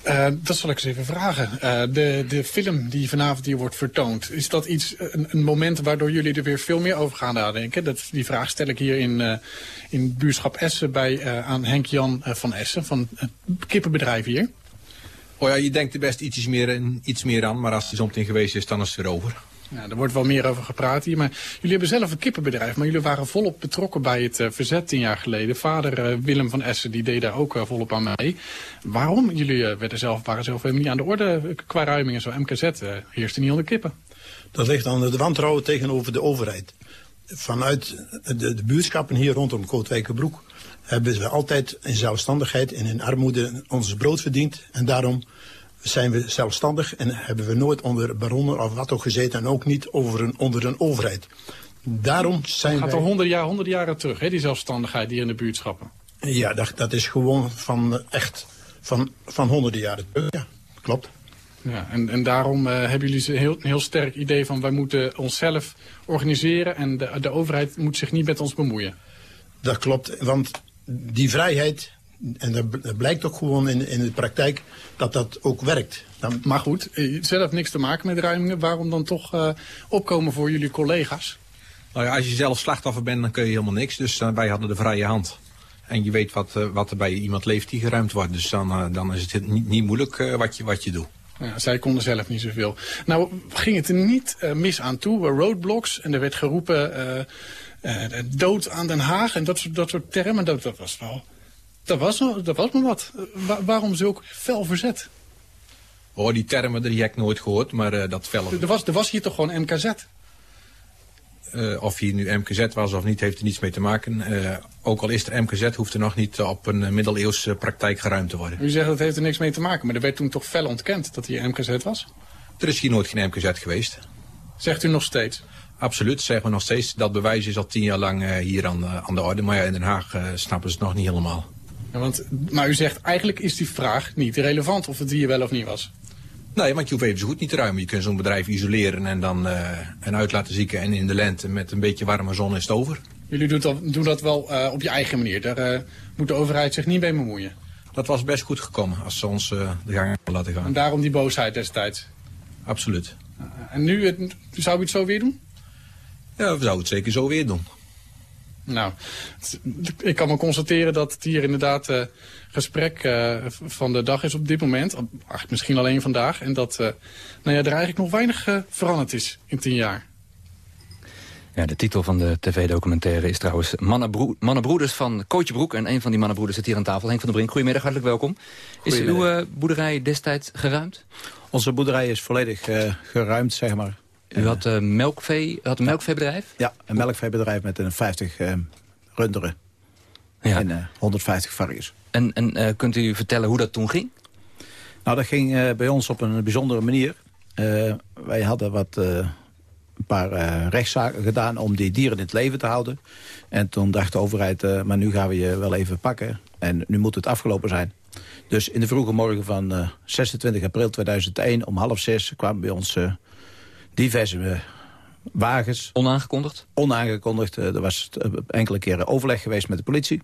Uh, dat zal ik eens even vragen. Uh, de, de film die vanavond hier wordt vertoond, is dat iets, een, een, moment waardoor jullie er weer veel meer over gaan nadenken? Dat, die vraag stel ik hier in, uh, in buurschap Essen bij, aan Henk-Jan van Essen van het kippenbedrijf hier. Oh ja, je denkt er best iets meer, iets meer aan, maar als het zometeen geweest is, dan is het weer over. Ja, er wordt wel meer over gepraat hier. Maar jullie hebben zelf een kippenbedrijf. Maar jullie waren volop betrokken bij het uh, verzet tien jaar geleden. Vader uh, Willem van Essen die deed daar ook uh, volop aan mee. Waarom? Jullie werden zelf, waren zelf helemaal niet aan de orde qua ruiming en zo. MKZ heerste niet onder kippen. Dat ligt aan de wantrouwen tegenover de overheid. Vanuit de, de buurtschappen hier rondom Kootwijkenbroek hebben we altijd in zelfstandigheid en in armoede ons brood verdiend. En daarom zijn we zelfstandig en hebben we nooit onder baronnen of wat ook gezeten en ook niet over een, onder een overheid. Daarom zijn Het gaat wij... al honderd jaar, honderd jaren terug, hè, die zelfstandigheid hier in de buurtschappen. Ja, dat, dat is gewoon van echt van, van honderden jaren terug. Ja, klopt. Ja, en, en daarom uh, hebben jullie een heel, een heel sterk idee van wij moeten onszelf organiseren en de, de overheid moet zich niet met ons bemoeien. Dat klopt, want die vrijheid, en dat blijkt ook gewoon in, in de praktijk dat dat ook werkt. Dan... Maar goed, zelf niks te maken met ruimingen. Waarom dan toch uh, opkomen voor jullie collega's? Nou ja, als je zelf slachtoffer bent, dan kun je helemaal niks. Dus uh, wij hadden de vrije hand. En je weet wat, uh, wat er bij iemand leeft die geruimd wordt. Dus dan, dan is het niet, niet moeilijk wat, je, wat je doet. Ja, zij konden zelf niet zoveel. Nou, ging het er niet mis aan toe, roadblocks. En er werd geroepen dood aan Den Haag en dat soort, dat soort termen. Dat, dat was wel... Dat was, dat was maar wat. Wa waarom zulk fel verzet? Oh, die termen die heb ik nooit gehoord, maar uh, dat fel... Er was, er was hier toch gewoon MKZ? Uh, of hier nu MKZ was of niet, heeft er niets mee te maken. Uh, ook al is er MKZ, hoeft er nog niet op een middeleeuwse praktijk geruimd te worden. U zegt dat heeft er niks mee te maken, maar er werd toen toch fel ontkend dat hier MKZ was? Er is hier nooit geen MKZ geweest. Zegt u nog steeds? Absoluut, zeggen we nog steeds. Dat bewijs is al tien jaar lang uh, hier aan, uh, aan de orde. Maar ja, in Den Haag uh, snappen ze het nog niet helemaal. Ja, want, maar u zegt, eigenlijk is die vraag niet relevant of het hier wel of niet was. Nee, want je hoeft even zo goed niet te ruimen. Je kunt zo'n bedrijf isoleren en dan en uit laten zieken. En in de lente met een beetje warme zon is het over. Jullie doen dat, doen dat wel op je eigen manier. Daar moet de overheid zich niet mee bemoeien. Dat was best goed gekomen als ze ons de gang laten gaan. En daarom die boosheid destijds? Absoluut. En nu, zou u het zo weer doen? Ja, we zouden het zeker zo weer doen. Nou, ik kan me constateren dat het hier inderdaad uh, gesprek uh, van de dag is op dit moment. Ach, misschien alleen vandaag. En dat uh, nou ja, er eigenlijk nog weinig veranderd is in tien jaar. Ja, de titel van de tv-documentaire is trouwens Mannenbroe Mannenbroeders van Kootje Broek. En een van die mannenbroeders zit hier aan tafel. Henk van der Brink, goedemiddag, hartelijk welkom. Is uw boerderij destijds geruimd? Onze boerderij is volledig geruimd, zeg maar. U had, uh, melkvee, had een melkveebedrijf? Ja, een melkveebedrijf met een 50 uh, runderen ja. en uh, 150 varkens. En, en uh, kunt u vertellen hoe dat toen ging? Nou, dat ging bij ons op een bijzondere manier. wij hadden wat, een paar rechtszaken gedaan om die dieren in het leven te houden. En toen dacht de overheid, maar nu gaan we je wel even pakken. En nu moet het afgelopen zijn. Dus in de vroege morgen van 26 april 2001 om half zes kwamen bij ons diverse wagens. Onaangekondigd? Onaangekondigd. er was enkele keren overleg geweest met de politie.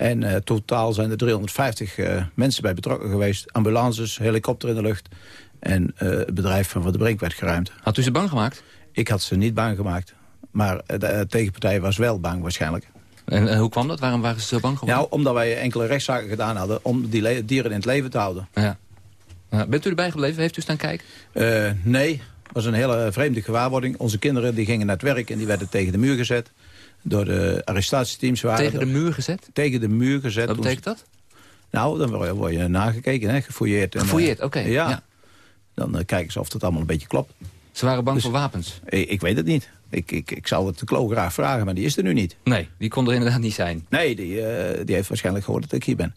En uh, totaal zijn er 350 uh, mensen bij betrokken geweest. Ambulances, helikopter in de lucht. En eh, het bedrijf van Van de Brink werd geruimd. Had u ze bang gemaakt? Ik had ze niet bang gemaakt. Maar de tegenpartij was wel bang waarschijnlijk. En, hoe kwam dat? Waarom waren ze zo bang geworden? Nou, omdat wij enkele rechtszaken gedaan hadden om die dieren in het leven te houden. Ja. bent u erbij gebleven? Heeft u staan kijken? Nee, was een hele vreemde gewaarwording. Onze kinderen die gingen naar het werk en die werden tegen de muur gezet. Door de arrestatieteams. Waren tegen de muur gezet? Tegen de muur gezet. Wat betekent dat? Nou, dan word je nagekeken, hè, gefouilleerd. Gefouilleerd, oké. ja. Dan uh, kijken ze of het allemaal een beetje klopt. Ze waren bang dus voor wapens? Ik, ik, weet het niet. Ik, ik, ik zou het de Klo graag vragen, maar die is er nu niet. Nee, die kon er inderdaad niet zijn. Nee, die, uh, die heeft waarschijnlijk gehoord dat ik hier ben.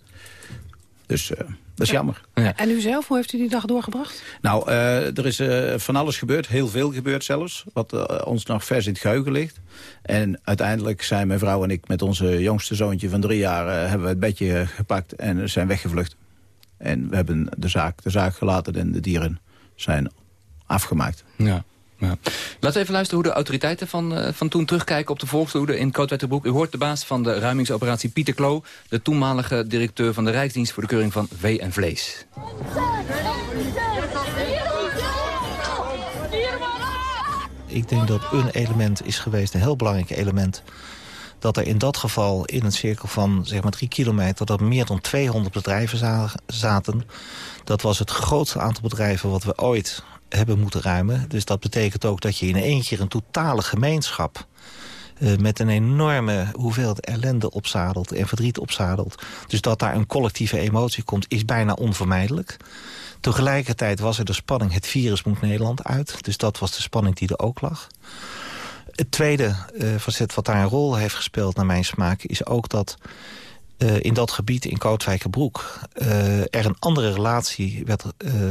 Dus uh, dat is jammer. Ja. En u zelf, hoe heeft u die dag doorgebracht? Nou, uh, er is van alles gebeurd. Heel veel gebeurd zelfs. Wat ons nog vers in het geheugen ligt. En uiteindelijk zijn mijn vrouw en ik met onze jongste zoontje van drie jaar... hebben we het bedje gepakt en zijn weggevlucht. En we hebben de zaak, de zaak gelaten en de dieren zijn afgemaakt. Ja. Ja. Laten we even luisteren hoe de autoriteiten van, uh, van toen terugkijken op de volkshoede in Kootwetterbroek. U hoort de baas van de ruimingsoperatie Pieter Klo, de toenmalige directeur van de Rijksdienst voor de Keuring van Vee en Vlees. Ik denk dat een element is geweest, een heel belangrijk element dat er in dat geval in een cirkel van zeg maar drie kilometer... dat meer dan 200 bedrijven zaten. Dat was het grootste aantal bedrijven wat we ooit hebben moeten ruimen. Dus dat betekent ook dat je in één keer een totale gemeenschap... Uh, met een enorme hoeveelheid ellende opzadelt en verdriet opzadelt. Dus dat daar een collectieve emotie komt, is bijna onvermijdelijk. Tegelijkertijd was er de spanning, het virus moet Nederland uit. Dus dat was de spanning die er ook lag. Het tweede uh, facet wat daar een rol heeft gespeeld naar mijn smaak... is ook dat uh, in dat gebied in Kootwijkerbroek... Uh, er een andere relatie werd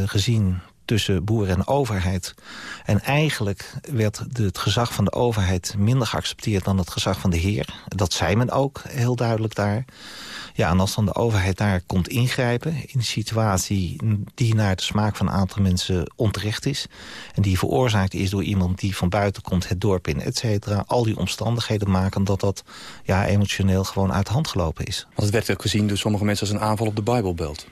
gezien tussen boer en overheid. En eigenlijk werd het gezag van de overheid minder geaccepteerd dan het gezag van de heer. Dat zei men ook heel duidelijk daar. Ja, en als dan de overheid daar komt ingrijpen in een situatie die naar de smaak van een aantal mensen onterecht is. En die veroorzaakt is door iemand die van buiten komt het dorp in, et cetera. Al die omstandigheden maken dat dat ja, emotioneel gewoon uit de hand gelopen is. Want het werd ook gezien door sommige mensen als een aanval op de Bijbelbelt.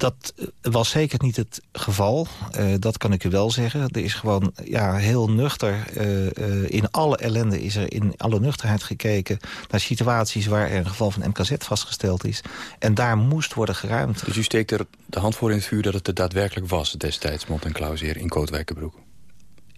Dat was zeker niet het geval. Uh, dat kan ik u wel zeggen. Er is gewoon ja, heel nuchter. Uh, uh, in alle ellende is er in alle nuchterheid gekeken... naar situaties waar er een geval van MKZ vastgesteld is. En daar moest worden geruimd. Dus u steekt er de hand voor in het vuur dat het er daadwerkelijk was... destijds Mont en Klauseer in Kootwijkenbroek?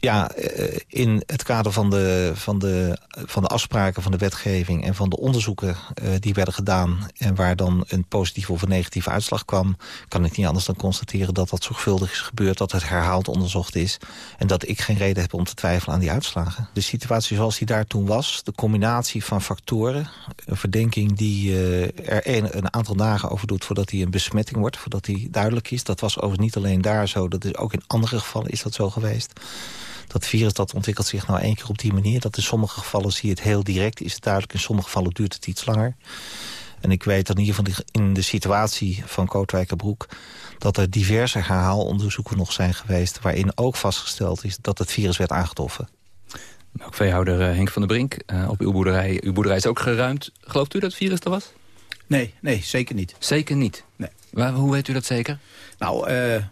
Ja, eh, in het kader van de, van, de, van de afspraken van de wetgeving... en van de onderzoeken uh, die werden gedaan... en waar dan een positieve of een negatieve uitslag kwam... kan ik niet anders dan constateren dat dat zorgvuldig is gebeurd... dat het herhaald onderzocht is... en dat ik geen reden heb om te twijfelen aan die uitslagen. De situatie zoals die daar toen was, de combinatie van factoren... een verdenking die uh, er een, een, aantal dagen over doet... voordat hij een besmetting wordt, voordat hij duidelijk is... dat was overigens niet alleen daar zo, dat is ook in andere gevallen is dat zo geweest dat virus dat ontwikkelt zich nou één keer op die manier. Dat in sommige gevallen zie je het heel direct, is het duidelijk. In sommige gevallen duurt het iets langer. En ik weet dat in ieder geval in de situatie van Kootwijkerbroek... dat er diverse herhaalonderzoeken nog zijn geweest... waarin ook vastgesteld is dat het virus werd aangetroffen. Ook veehouder uh, Henk van der Brink, uh, op uw boerderij. Uw boerderij is ook geruimd. Gelooft u dat het virus er was? Nee, nee, zeker niet. Zeker niet? Nee. Waar, hoe weet u dat zeker? Nou, uh,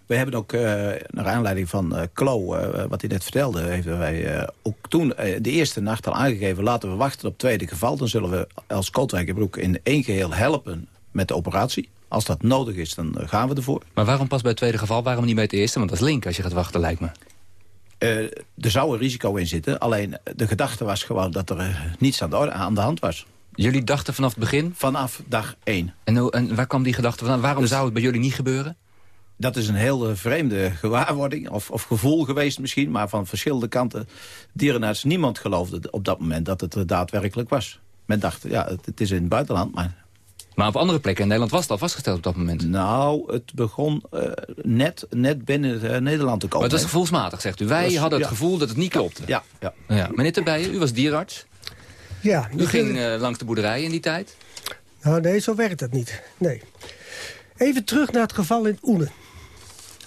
we hebben ook, uh, naar aanleiding van uh, Klo, wat hij net vertelde... hebben wij ook toen de eerste nacht al aangegeven... laten we wachten op het tweede geval. Dan zullen we als Kootwijkerbroek in één geheel helpen met de operatie. Als dat nodig is, dan gaan we ervoor. Maar waarom pas bij het tweede geval? Waarom niet bij het eerste? Want dat is link als je gaat wachten, lijkt me. er zou een risico in zitten. Alleen de gedachte was gewoon dat er niets aan de, aan de hand was. Jullie dachten vanaf het begin? Vanaf dag één. En, en waar kwam die gedachte vandaan? Waarom dus, zou het bij jullie niet gebeuren? Dat is een heel vreemde gewaarwording, of, of gevoel geweest misschien... maar van verschillende kanten. Dierenarts, niemand geloofde op dat moment dat het er daadwerkelijk was. Men dacht, ja, het, het is in het buitenland, maar maar op andere plekken in Nederland was het al vastgesteld op dat moment? Nou, het begon uh, net, net binnen uh, Nederland te komen. Maar het was gevoelsmatig, zegt u. Wij was, hadden het ja. gevoel dat het niet klopte. Ja, ja. ja. Meneer Terbijen, u was dierarts. Ja. U ging uh, langs de boerderij in die tijd? Nou, nee, zo werkt dat niet. Nee. Even terug naar het geval in Oenen.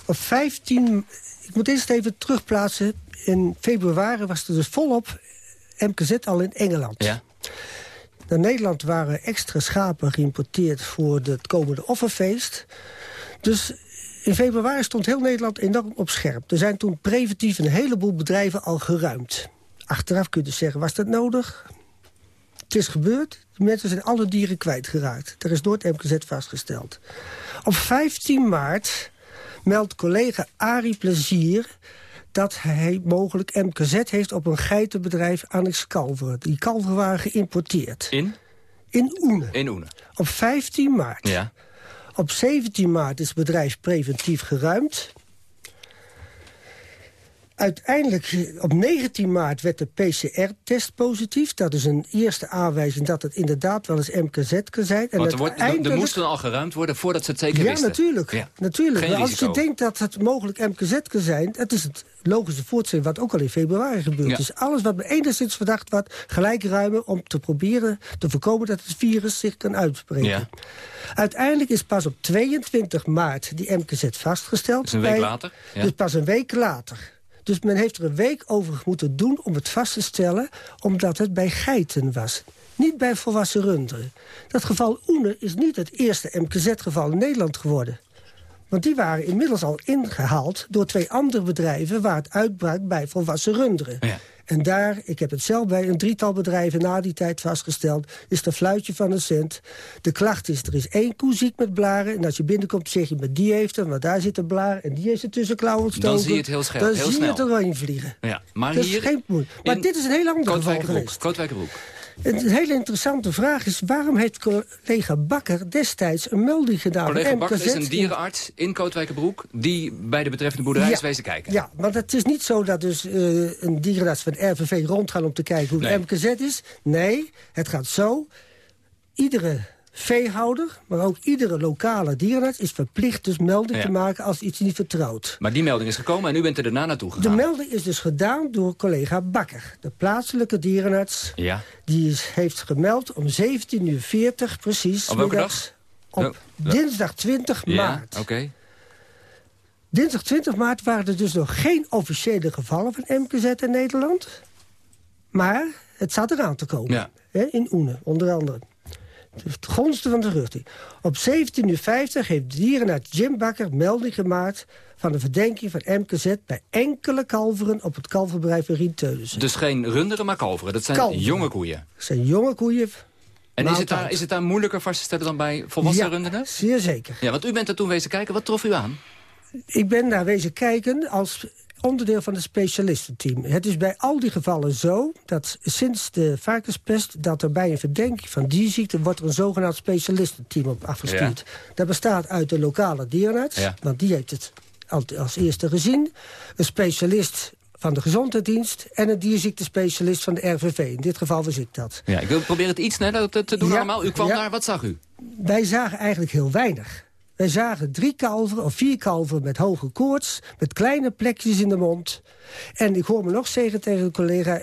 Op 15... Ik moet eerst even terugplaatsen. In februari was er dus volop MKZ al in Engeland. Ja. Naar Nederland waren extra schapen geïmporteerd... voor het komende offerfeest. Dus In februari stond heel Nederland enorm op scherp. Er zijn toen preventief een heleboel bedrijven al geruimd. Achteraf kun je dus zeggen, was dat nodig? Het is gebeurd. De mensen zijn alle dieren kwijtgeraakt. Er is nooit MKZ vastgesteld. Op 15 maart meldt collega Arie Plezier dat hij mogelijk MKZ heeft op een geitenbedrijf Annex Kalveren. Die kalveren waren geïmporteerd. In? In Oene. In Oene. Op 15 maart. Ja. Op 17 maart is het bedrijf preventief geruimd. Uiteindelijk, op 19 maart werd de PCR-test positief. Dat is een eerste aanwijzing dat het inderdaad wel eens MKZ kan zijn. En Want er, wordt, er moest dan al geruimd worden voordat ze het zeker ja, wisten. Natuurlijk, ja, natuurlijk. Maar als je denkt dat het mogelijk MKZ kan zijn... het is het logische voortzetting wat ook al in februari gebeurd ja. is. Alles wat me enigszins verdacht wordt, gelijk ruimen... om te proberen te voorkomen dat het virus zich kan uitspreken. Ja. Uiteindelijk is pas op 22 maart die MKZ vastgesteld. Dus een week bij, later? Ja. Dus pas een week later. Dus men heeft er een week over moeten doen om het vast te stellen... omdat het bij geiten was. Niet bij volwassen runderen. Dat geval Oene is niet het eerste MKZ-geval in Nederland geworden. Want die waren inmiddels al ingehaald door twee andere bedrijven... waar het uitbrak bij volwassen runderen. Ja. En daar, ik heb het zelf bij een drietal bedrijven na die tijd vastgesteld... is de fluitje van een cent. De klacht is, er is één koe ziek met blaren... en als je binnenkomt zeg je, maar die heeft hem, want daar zit een blaar... en die heeft het tussen klauwen ontstoken. Dan zie je het heel scherp, Dan heel zie snel. je het er wel in vliegen. Ja, maar dat hier... is geen moeite. Maar dit is een heel ander geval geweest. Een hele interessante vraag is... waarom heeft collega Bakker destijds een melding gedaan? Collega Bakker is een dierenarts in Kootwijkerbroek... die bij de betreffende boerderij ja, is wezen kijken. Ja, want het is niet zo dat dus uh, een dierenarts van RVV rondgaat... om te kijken hoe nee. de MKZ is. Nee, het gaat zo. Iedere veehouder, maar ook iedere lokale dierenarts... is verplicht dus melding Ja. te maken als iets niet vertrouwt. Maar die melding is gekomen en u bent er daarna naartoe De gegaan. melding is dus gedaan door collega Bakker. De plaatselijke dierenarts Ja. die is, heeft gemeld om 17.40 uur precies. Op welke middags, dag? Op dinsdag 20 Ja, maart. oké. Dinsdag 20 maart waren er dus nog geen officiële gevallen van MKZ in Nederland. Maar het zat eraan te komen. In Oene, onder andere. Het grondste van de rugting. Op 17.50 uur heeft dierenarts Jim Bakker melding gemaakt... van de verdenking van MKZ bij enkele kalveren... op het kalverbedrijf in Rienteunissen. Dus geen runderen, maar kalveren. Dat zijn Kalveren. jonge koeien. Dat zijn jonge koeien. En is het, daar, is het daar moeilijker vast te stellen dan bij volwassen Ja, runderen? zeer zeker. Ja, want u bent er toen wezen kijken. Wat trof u aan? Ik ben daar wezen kijken als onderdeel van het specialistenteam. Het is bij al die gevallen zo dat sinds de varkenspest... dat er bij een verdenking van die ziekte... wordt er een zogenaamd specialistenteam op afgestuurd. Dat bestaat uit de lokale dierenarts, Ja. want die heeft het als eerste gezien. Een specialist van de gezondheidsdienst... en een dierziektespecialist van de RVV. In dit geval was ik dat. Ja, ik wil proberen het iets sneller te, te doen Ja, allemaal. U kwam daar, wat zag u? Wij zagen eigenlijk heel weinig. Wij zagen drie kalveren of vier kalveren met hoge koorts... met kleine plekjes in de mond. En ik hoor me nog zeggen tegen een collega...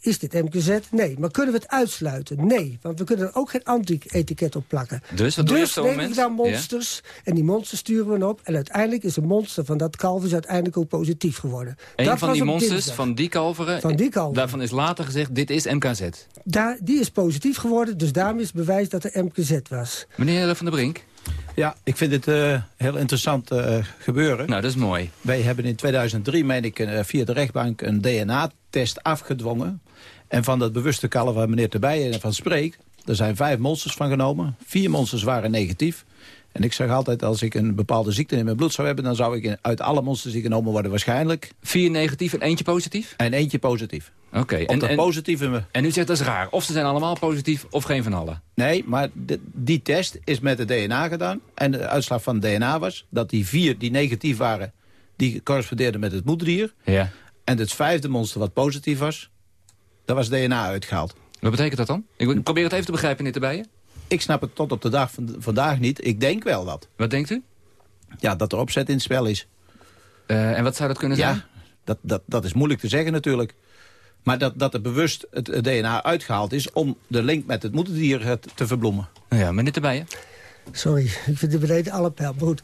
is dit MKZ? Nee. Maar kunnen we het uitsluiten? Nee. Want we kunnen er ook geen anti-etiket op plakken. Dus, wat doe je op dus dan monsters. En die monsters sturen we op. En uiteindelijk is een monster van dat kalver... is uiteindelijk ook positief geworden. Een Dat van die monsters, dinsdag. van die kalveren, Van die kalveren. daarvan is later gezegd, dit is MKZ. Daar, die is positief geworden. Dus daarmee is bewijs dat er MKZ was. Meneer Van der Brink? Ja, ik vind het eh, heel interessant eh, gebeuren. Nou, dat is mooi. Wij hebben in 2003, meen ik, eh, via de rechtbank een DNA-test afgedwongen. En van dat bewuste kalf waar meneer Terbijen van spreekt... er zijn vijf monsters van genomen. Vier monsters waren negatief. En ik zeg altijd, als ik een bepaalde ziekte in mijn bloed zou hebben... dan zou ik in- uit alle monsters die genomen worden waarschijnlijk... Vier negatief en eentje positief? En eentje positief. Oké. Op En, positieve... en u zegt dat is raar. Of ze zijn allemaal positief, of geen van allen. Nee, maar de- die test is met het DNA gedaan. En de uitslag van het DNA was dat die vier die negatief waren... die correspondeerden met het moederdier. Ja. En het vijfde monster wat positief was... daar was DNA uitgehaald. Wat betekent dat dan? Ik probeer het even te begrijpen, meneer Terbijen. Ik snap het tot op de dag van vandaag niet. Ik denk wel wat. Wat denkt u? Ja, dat er opzet in het spel is. Eh, en wat zou dat kunnen zijn? Ja, dat, dat, dat is moeilijk te zeggen natuurlijk. Maar dat, dat er bewust het, DNA uitgehaald is... om de link met het moederdier te verbloemen. Nou ja, meneer Terbijen. Sorry, ik vind de beneden alle pijl. Maar goed.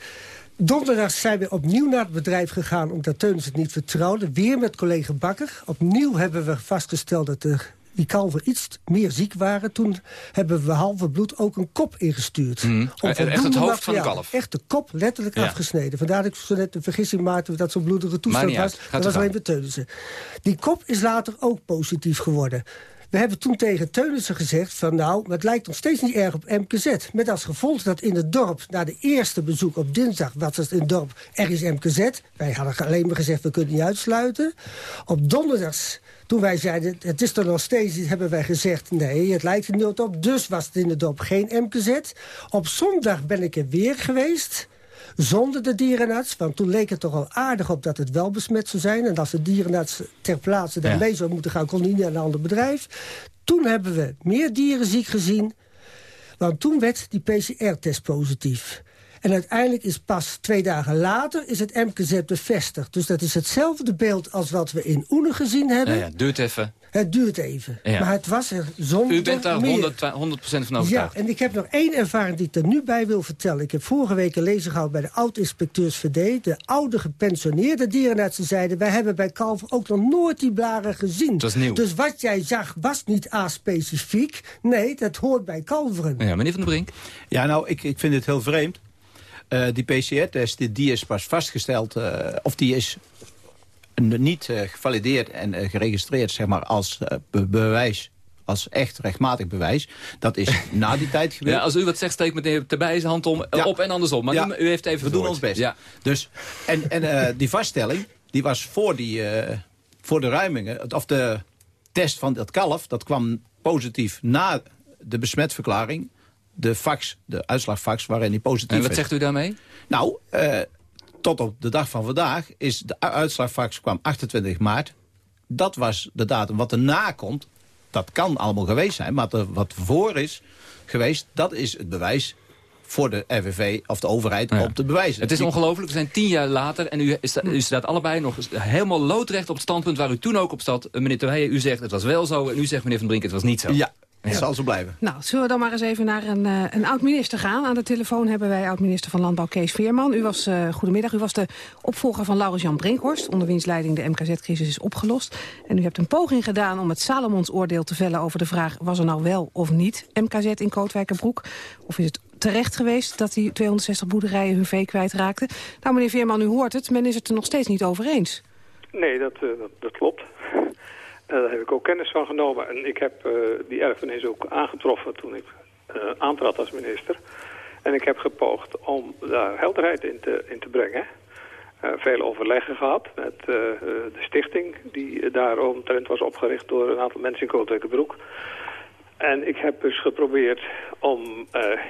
Donderdag zijn we opnieuw naar het bedrijf gegaan... omdat Teunis het niet vertrouwde. Weer met collega Bakker. Opnieuw hebben we vastgesteld dat er die kalven iets meer ziek waren... toen hebben we halve bloed ook een kop ingestuurd. Mm. Echt het hoofd van de kalf? Echt de kop letterlijk afgesneden. Vandaar dat ik zo net de vergissing maakte dat zo'n bloedige toestand was. Dat was alleen de Teunissen. Die kop is later ook positief geworden. We hebben toen tegen Teunissen gezegd van nou, het lijkt nog steeds niet erg op MKZ. Met als gevolg dat in het dorp, na de eerste bezoek op dinsdag... was het in het dorp, er is MKZ. Wij hadden alleen maar gezegd, we kunnen niet uitsluiten. Op donderdags toen wij zeiden, het is er nog steeds, hebben wij gezegd... nee, het lijkt er niet op, dus was het in het dorp geen MKZ. Op zondag ben ik er weer geweest zonder de dierenarts. Want toen leek het toch al aardig op dat het wel besmet zou zijn. En als de dierenarts ter plaatse daarmee ja. zou moeten gaan... kon niet naar een ander bedrijf. Toen hebben we meer dieren ziek gezien. Want toen werd die PCR-test positief. En uiteindelijk is pas twee dagen later is het MKZ bevestigd. Dus dat is hetzelfde beeld als wat we in Oene gezien hebben. Ja, ja, duurt even. Het duurt even. Ja. Maar het was er zonder U bent daar 100, 100 van overtuigd? Ja, en ik heb nog één ervaring die ik er nu bij wil vertellen. Ik heb vorige week een lezing gehad bij de oud-inspecteurs VD. De oude gepensioneerde dierenartsen zeiden... wij hebben bij kalver ook nog nooit die blaren gezien. Dat is nieuw. Dus wat jij zag was niet A-specifiek. Nee, dat hoort bij kalveren. Ja, meneer Van der Brink? Ja, nou, ik, ik vind het heel vreemd. Uh, die PCR-test die, die is pas vastgesteld, uh, of die is niet uh, gevalideerd en geregistreerd zeg maar, als be bewijs als echt rechtmatig bewijs. Dat is *laughs* na die tijd gebeurd. Ja, als u wat zegt, steekt meteen erbij zijn hand om, ja. op en andersom. Maar ja. u, u, heeft even We doen ons best. Ja. Dus, en en uh, die vaststelling, die was voor, die, uh, voor de ruimingen... of de test van dat kalf, dat kwam positief na de besmetverklaring de fax, de uitslagfax, waarin die positief En wat zegt u daarmee? Nou, uh, tot op de dag van vandaag is de uitslagfax kwam 28 maart. Dat was de datum. Wat erna komt, dat kan allemaal geweest zijn. Maar wat voor is geweest, dat is het bewijs voor de RVV of de overheid ja. om te bewijzen. Het is ongelooflijk. We zijn tien jaar later en u, sta, u staat allebei nog helemaal loodrecht op het standpunt waar u toen ook op zat. Meneer Terweijen, u zegt het was wel zo en u zegt meneer Van Brink het was niet zo. Ja, het ja. zal zo blijven. Nou, zullen we dan maar eens even naar een, uh, een oud-minister gaan? Aan de telefoon hebben wij oud-minister van Landbouw Kees Veerman. U was, uh, goedemiddag, u was de opvolger van Laurens-Jan Brinkhorst... onder wiens leiding de MKZ-crisis is opgelost. En u hebt een poging gedaan om het Salomons-oordeel te vellen... over de vraag, was er nou wel of niet MKZ in Kootwijkerbroek? Of is het terecht geweest dat die 260 boerderijen hun vee kwijtraakten? Nou, meneer Veerman, u hoort het, men is het er nog steeds niet over eens. Nee, dat, uh, dat, dat klopt. Uh, daar heb ik ook kennis van genomen. En ik heb uh, die erfenis ook aangetroffen toen ik uh, aantrad als minister. En ik heb gepoogd om daar helderheid in te, in te brengen. veel overleggen gehad met de stichting die daaromtrent was opgericht door een aantal mensen in Kootwijkerbroek. En ik heb dus geprobeerd om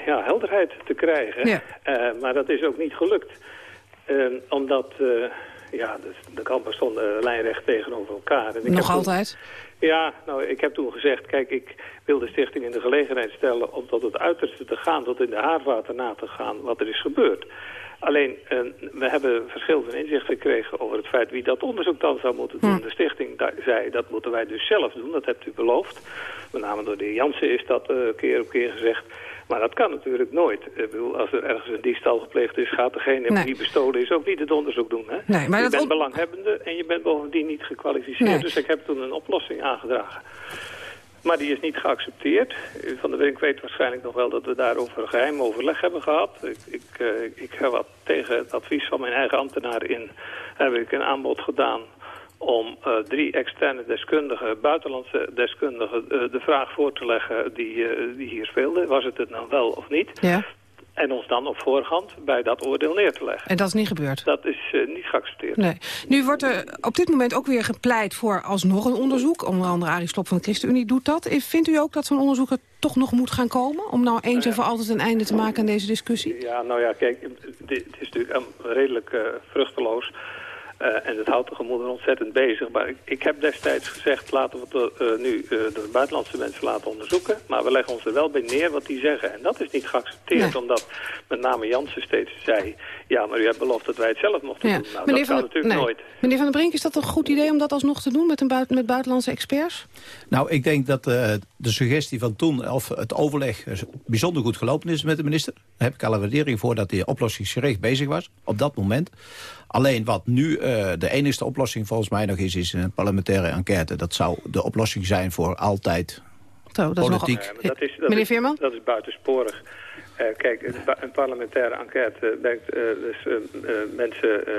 ja, helderheid te krijgen. Ja. maar dat is ook niet gelukt. omdat ja, dus de kampen stonden lijnrecht tegenover elkaar. En ik Nog altijd? Toen, ja, nou, ik heb toen gezegd, kijk, ik wil de stichting in de gelegenheid stellen... om tot het uiterste te gaan, tot in de haarwater na te gaan wat er is gebeurd. Alleen, uh, we hebben verschil van inzicht gekregen over het feit wie dat onderzoek dan zou moeten doen. Hm. De stichting zei, dat moeten wij dus zelf doen, dat hebt u beloofd. Met name door de heer Jansen is dat uh, keer op keer gezegd. Maar dat kan natuurlijk nooit. Ik bedoel, als er ergens een diefstal gepleegd is, gaat degene nee. die bestolen is ook niet het onderzoek doen. Hè? Nee, maar je dat bent belanghebbende en je bent bovendien niet gekwalificeerd. Nee. Dus ik heb toen een oplossing aangedragen. Maar die is niet geaccepteerd. Van der Brink weet waarschijnlijk nog wel dat we daarover een geheim overleg hebben gehad. Ik, ik, uh, ik heb wat tegen het advies van mijn eigen ambtenaar in... heb ik een aanbod gedaan om uh, drie externe deskundigen, buitenlandse deskundigen, uh, de vraag voor te leggen die, uh, die hier speelde. Was het het nou wel of niet? Ja. En ons dan op voorhand bij dat oordeel neer te leggen. En dat is niet gebeurd? Dat is uh, niet geaccepteerd. Nee. Nu wordt er op dit moment ook weer gepleit voor alsnog een onderzoek. Onder andere Arie Slob van de ChristenUnie doet dat. Vindt u ook dat zo'n onderzoek er toch nog moet gaan komen? Om nou eens en voor altijd een einde te maken aan deze discussie? Ja, nou ja, kijk, dit is natuurlijk um, redelijk uh, vruchteloos. Uh, en het houdt de gemoeder ontzettend bezig. Maar ik, ik heb destijds gezegd, laten we het uh, nu uh, de buitenlandse mensen laten onderzoeken. Maar we leggen ons er wel bij neer wat die zeggen. En dat is niet geaccepteerd, nee. omdat met name Jansen steeds zei... ja, maar u hebt beloofd dat wij het zelf mochten ja. doen. Nou, Meneer dat kan natuurlijk nee. nooit. Meneer Van der Brink, is dat een goed idee om dat alsnog te doen met, een buiten, met buitenlandse experts? Nou, ik denk dat de suggestie van toen, of het overleg... bijzonder goed gelopen is met de minister. Daar heb ik alle waardering voor dat hij oplossingsgericht bezig was. Op dat moment. Alleen wat nu uh, de enige oplossing volgens mij nog is... is een parlementaire enquête. Dat zou de oplossing zijn voor altijd Zo, dat politiek. Is nog... dat is, dat Meneer is- Veerman? Dat is buitensporig. Eh, kijk, een, pa- een parlementaire enquête brengt eh, dus eh, eh, mensen eh,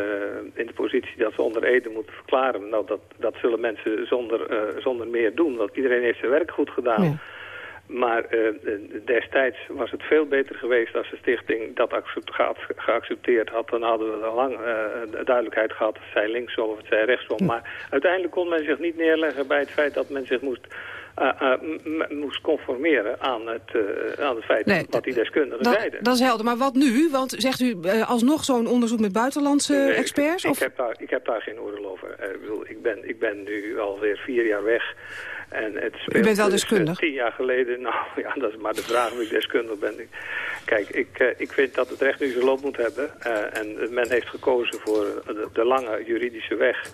in de positie dat ze onder Ede moeten verklaren. Nou, dat, dat zullen mensen zonder, eh, zonder meer doen, want iedereen heeft zijn werk goed gedaan. Ja. Maar eh, eh, destijds was het veel beter geweest als de stichting dat accept- geac- geaccepteerd had. Dan hadden we al lang eh, duidelijkheid gehad, het zij linksom of het zij rechtsom. Maar uiteindelijk kon men zich niet neerleggen bij het feit dat men zich moest, moest conformeren aan het, aan het feit Nee, wat die deskundigen Dat, zeiden. dat is helder. Maar wat nu? Want zegt u alsnog zo'n onderzoek met buitenlandse Nee, ik- experts? Ik, of? heb daar, ik heb daar geen oordeel over. Ik, bedoel, ik, ben, ik ben nu alweer vier jaar weg. En het speelt bent wel dus, deskundig? eh, tien jaar geleden, *laughs* nou ja, dat is maar de vraag of ik deskundig ben. Ik- Kijk, ik, eh, ik vind dat het recht nu zijn loop moet hebben. eh, en men heeft gekozen voor de, de lange juridische weg.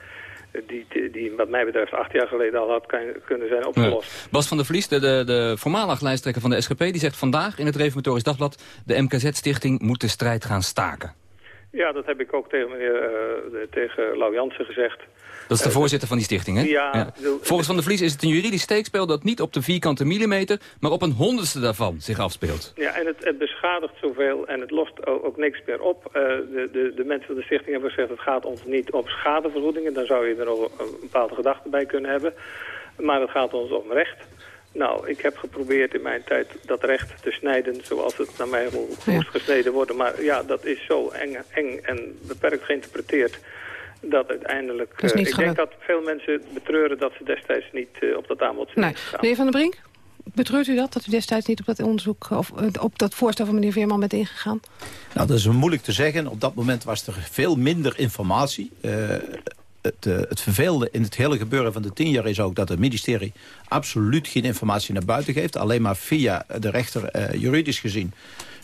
Die, die wat mij betreft acht jaar geleden al had kunnen zijn opgelost. Bas van der Vlies, de, de, de voormalig lijsttrekker van de SGP... die zegt vandaag in het Reformatorisch Dagblad... de MKZ-stichting moet de strijd gaan staken. Ja, dat heb ik ook tegen, meneer, eh, tegen Lau Jansen gezegd. Dat is de voorzitter van die stichting, hè? Ja, Volgens Van der Vlies is het een juridisch steekspel... dat niet op de vierkante millimeter, maar op een honderdste daarvan zich afspeelt. Ja, en het, het beschadigt zoveel en het lost ook, ook niks meer op. Eh, de, de, de mensen van de stichting hebben gezegd... het gaat ons niet om schadevergoedingen. Dan zou je er nog een bepaalde gedachte bij kunnen hebben. Maar het gaat ons om recht. Nou, ik heb geprobeerd in mijn tijd dat recht te snijden... zoals het naar mij mo- moest gesneden worden. Maar ja, dat is zo eng, eng en beperkt geïnterpreteerd... dat uiteindelijk... Dat is eh, niet ik denk gelukt. dat veel mensen betreuren dat ze destijds niet eh, op dat aanbod zijn Nee. Meneer Van der Brink? Betreurt u dat, dat u destijds niet op dat onderzoek... of eh, op dat voorstel van meneer Veerman bent ingegaan? Nou, dat is moeilijk te zeggen. Op dat moment was er veel minder informatie. Eh, het, het vervelende in het hele gebeuren van de tien jaar is ook... dat het ministerie absoluut geen informatie naar buiten geeft. Alleen maar via de rechter, eh, juridisch gezien...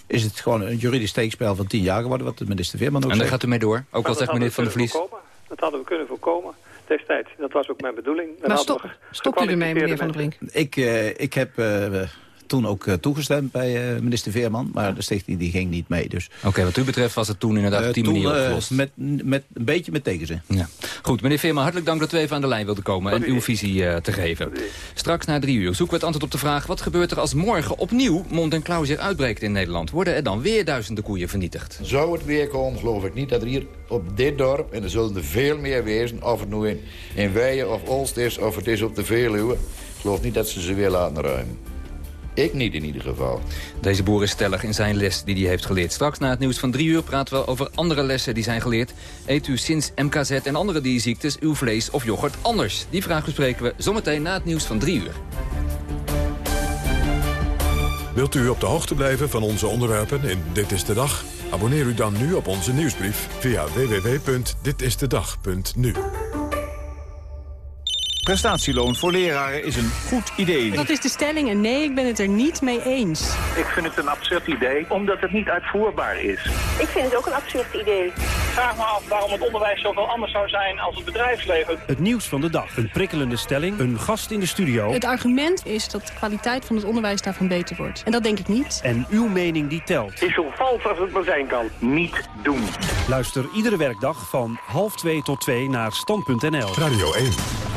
is het gewoon een juridisch steekspel van tien jaar geworden... wat de minister Veerman ook En daar zegt. gaat u mee door, ook Maar al zegt meneer Van der Vlies. Dat hadden we kunnen voorkomen destijds. Dat was ook mijn bedoeling. Dan Maar hadden stop, we stopt u ermee, meneer Van der Brink? Ik, eh, ik heb eh, toen ook eh, toegestemd bij eh, minister Veerman... maar de stichting die ging niet mee. Dus, Oké, wat u betreft was het toen inderdaad eh, op die toen, manier eh, opgelost. met, met, een beetje met tegenzin. Ja. Goed, meneer Veerman, hartelijk dank dat u even aan de lijn wilde komen... en uw visie eh, te geven. Straks na drie uur zoeken we het antwoord op de vraag... wat gebeurt er als morgen opnieuw mond- en klauwzeer uitbreekt in Nederland? Worden er dan weer duizenden koeien vernietigd? Zou het weer komen, geloof ik niet dat er hier op dit dorp... en er zullen er veel meer wezen, of het nu in, in Weijen of Olst is... of het is op de Veluwe. Ik geloof niet dat ze ze weer laten ruimen. Ik niet in ieder geval. Deze boer is stellig in zijn les die hij heeft geleerd. Straks na het nieuws van drie uur praten we over andere lessen die zijn geleerd. Eet u sinds MKZ en andere dierziektes uw vlees of yoghurt anders? Die vraag bespreken we zometeen na het nieuws van drie uur. Wilt u op de hoogte blijven van onze onderwerpen in Dit is de Dag? Abonneer u dan nu op onze nieuwsbrief via www.ditistedag.nu. Prestatieloon voor leraren is een goed idee. Dat is de stelling en nee, ik ben het er niet mee eens. Ik vind het een absurd idee, omdat het niet uitvoerbaar is. Ik vind het ook een absurd idee. Vraag me af waarom het onderwijs zoveel anders zou zijn als het bedrijfsleven. Het nieuws van de dag. Een prikkelende stelling. Een gast in de studio. Het argument is dat de kwaliteit van het onderwijs daarvan beter wordt. En dat denk ik niet. En uw mening die telt. Is zo vals als het maar zijn kan. Niet doen. Luister iedere werkdag van half twee tot twee naar stand.nl. Radio 1.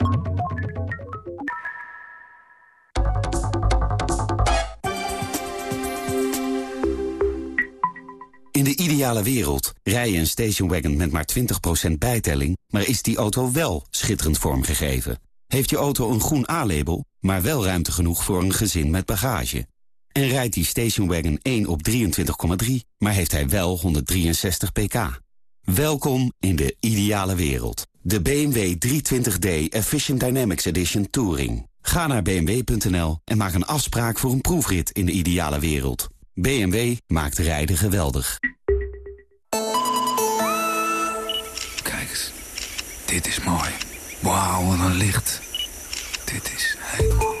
In de ideale wereld rij je een stationwagon met maar 20% bijtelling... maar is die auto wel schitterend vormgegeven? Heeft je auto een groen A-label, maar wel ruimte genoeg voor een gezin met bagage? En rijdt die stationwagon 1 op 23,3, maar heeft hij wel 163 pk? Welkom in de ideale wereld. De BMW 320d Efficient Dynamics Edition Touring. Ga naar bmw.nl en maak een afspraak voor een proefrit in de ideale wereld. BMW maakt rijden geweldig. Kijk eens. Dit is mooi. Wauw, wat een licht. Dit is helemaal...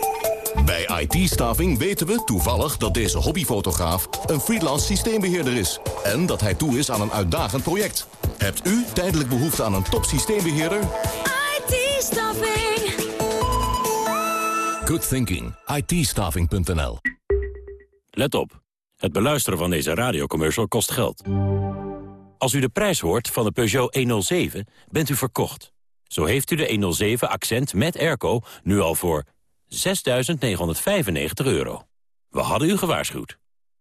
Bij IT-staving weten we toevallig dat deze hobbyfotograaf een freelance systeembeheerder is. En dat hij toe is aan een uitdagend project. Hebt u tijdelijk behoefte aan een top systeembeheerder? IT-staffing. Good thinking. it Let op. Het beluisteren van deze radiocommercial kost geld. Als u de prijs hoort van de Peugeot 107, bent u verkocht. Zo heeft u de 107 Accent met airco nu al voor 6.995 euro. We hadden u gewaarschuwd.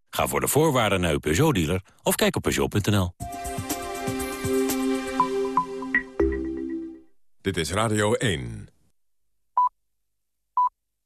Ga voor de voorwaarden naar uw Peugeot-dealer of kijk op Peugeot.nl. Dit is Radio 1.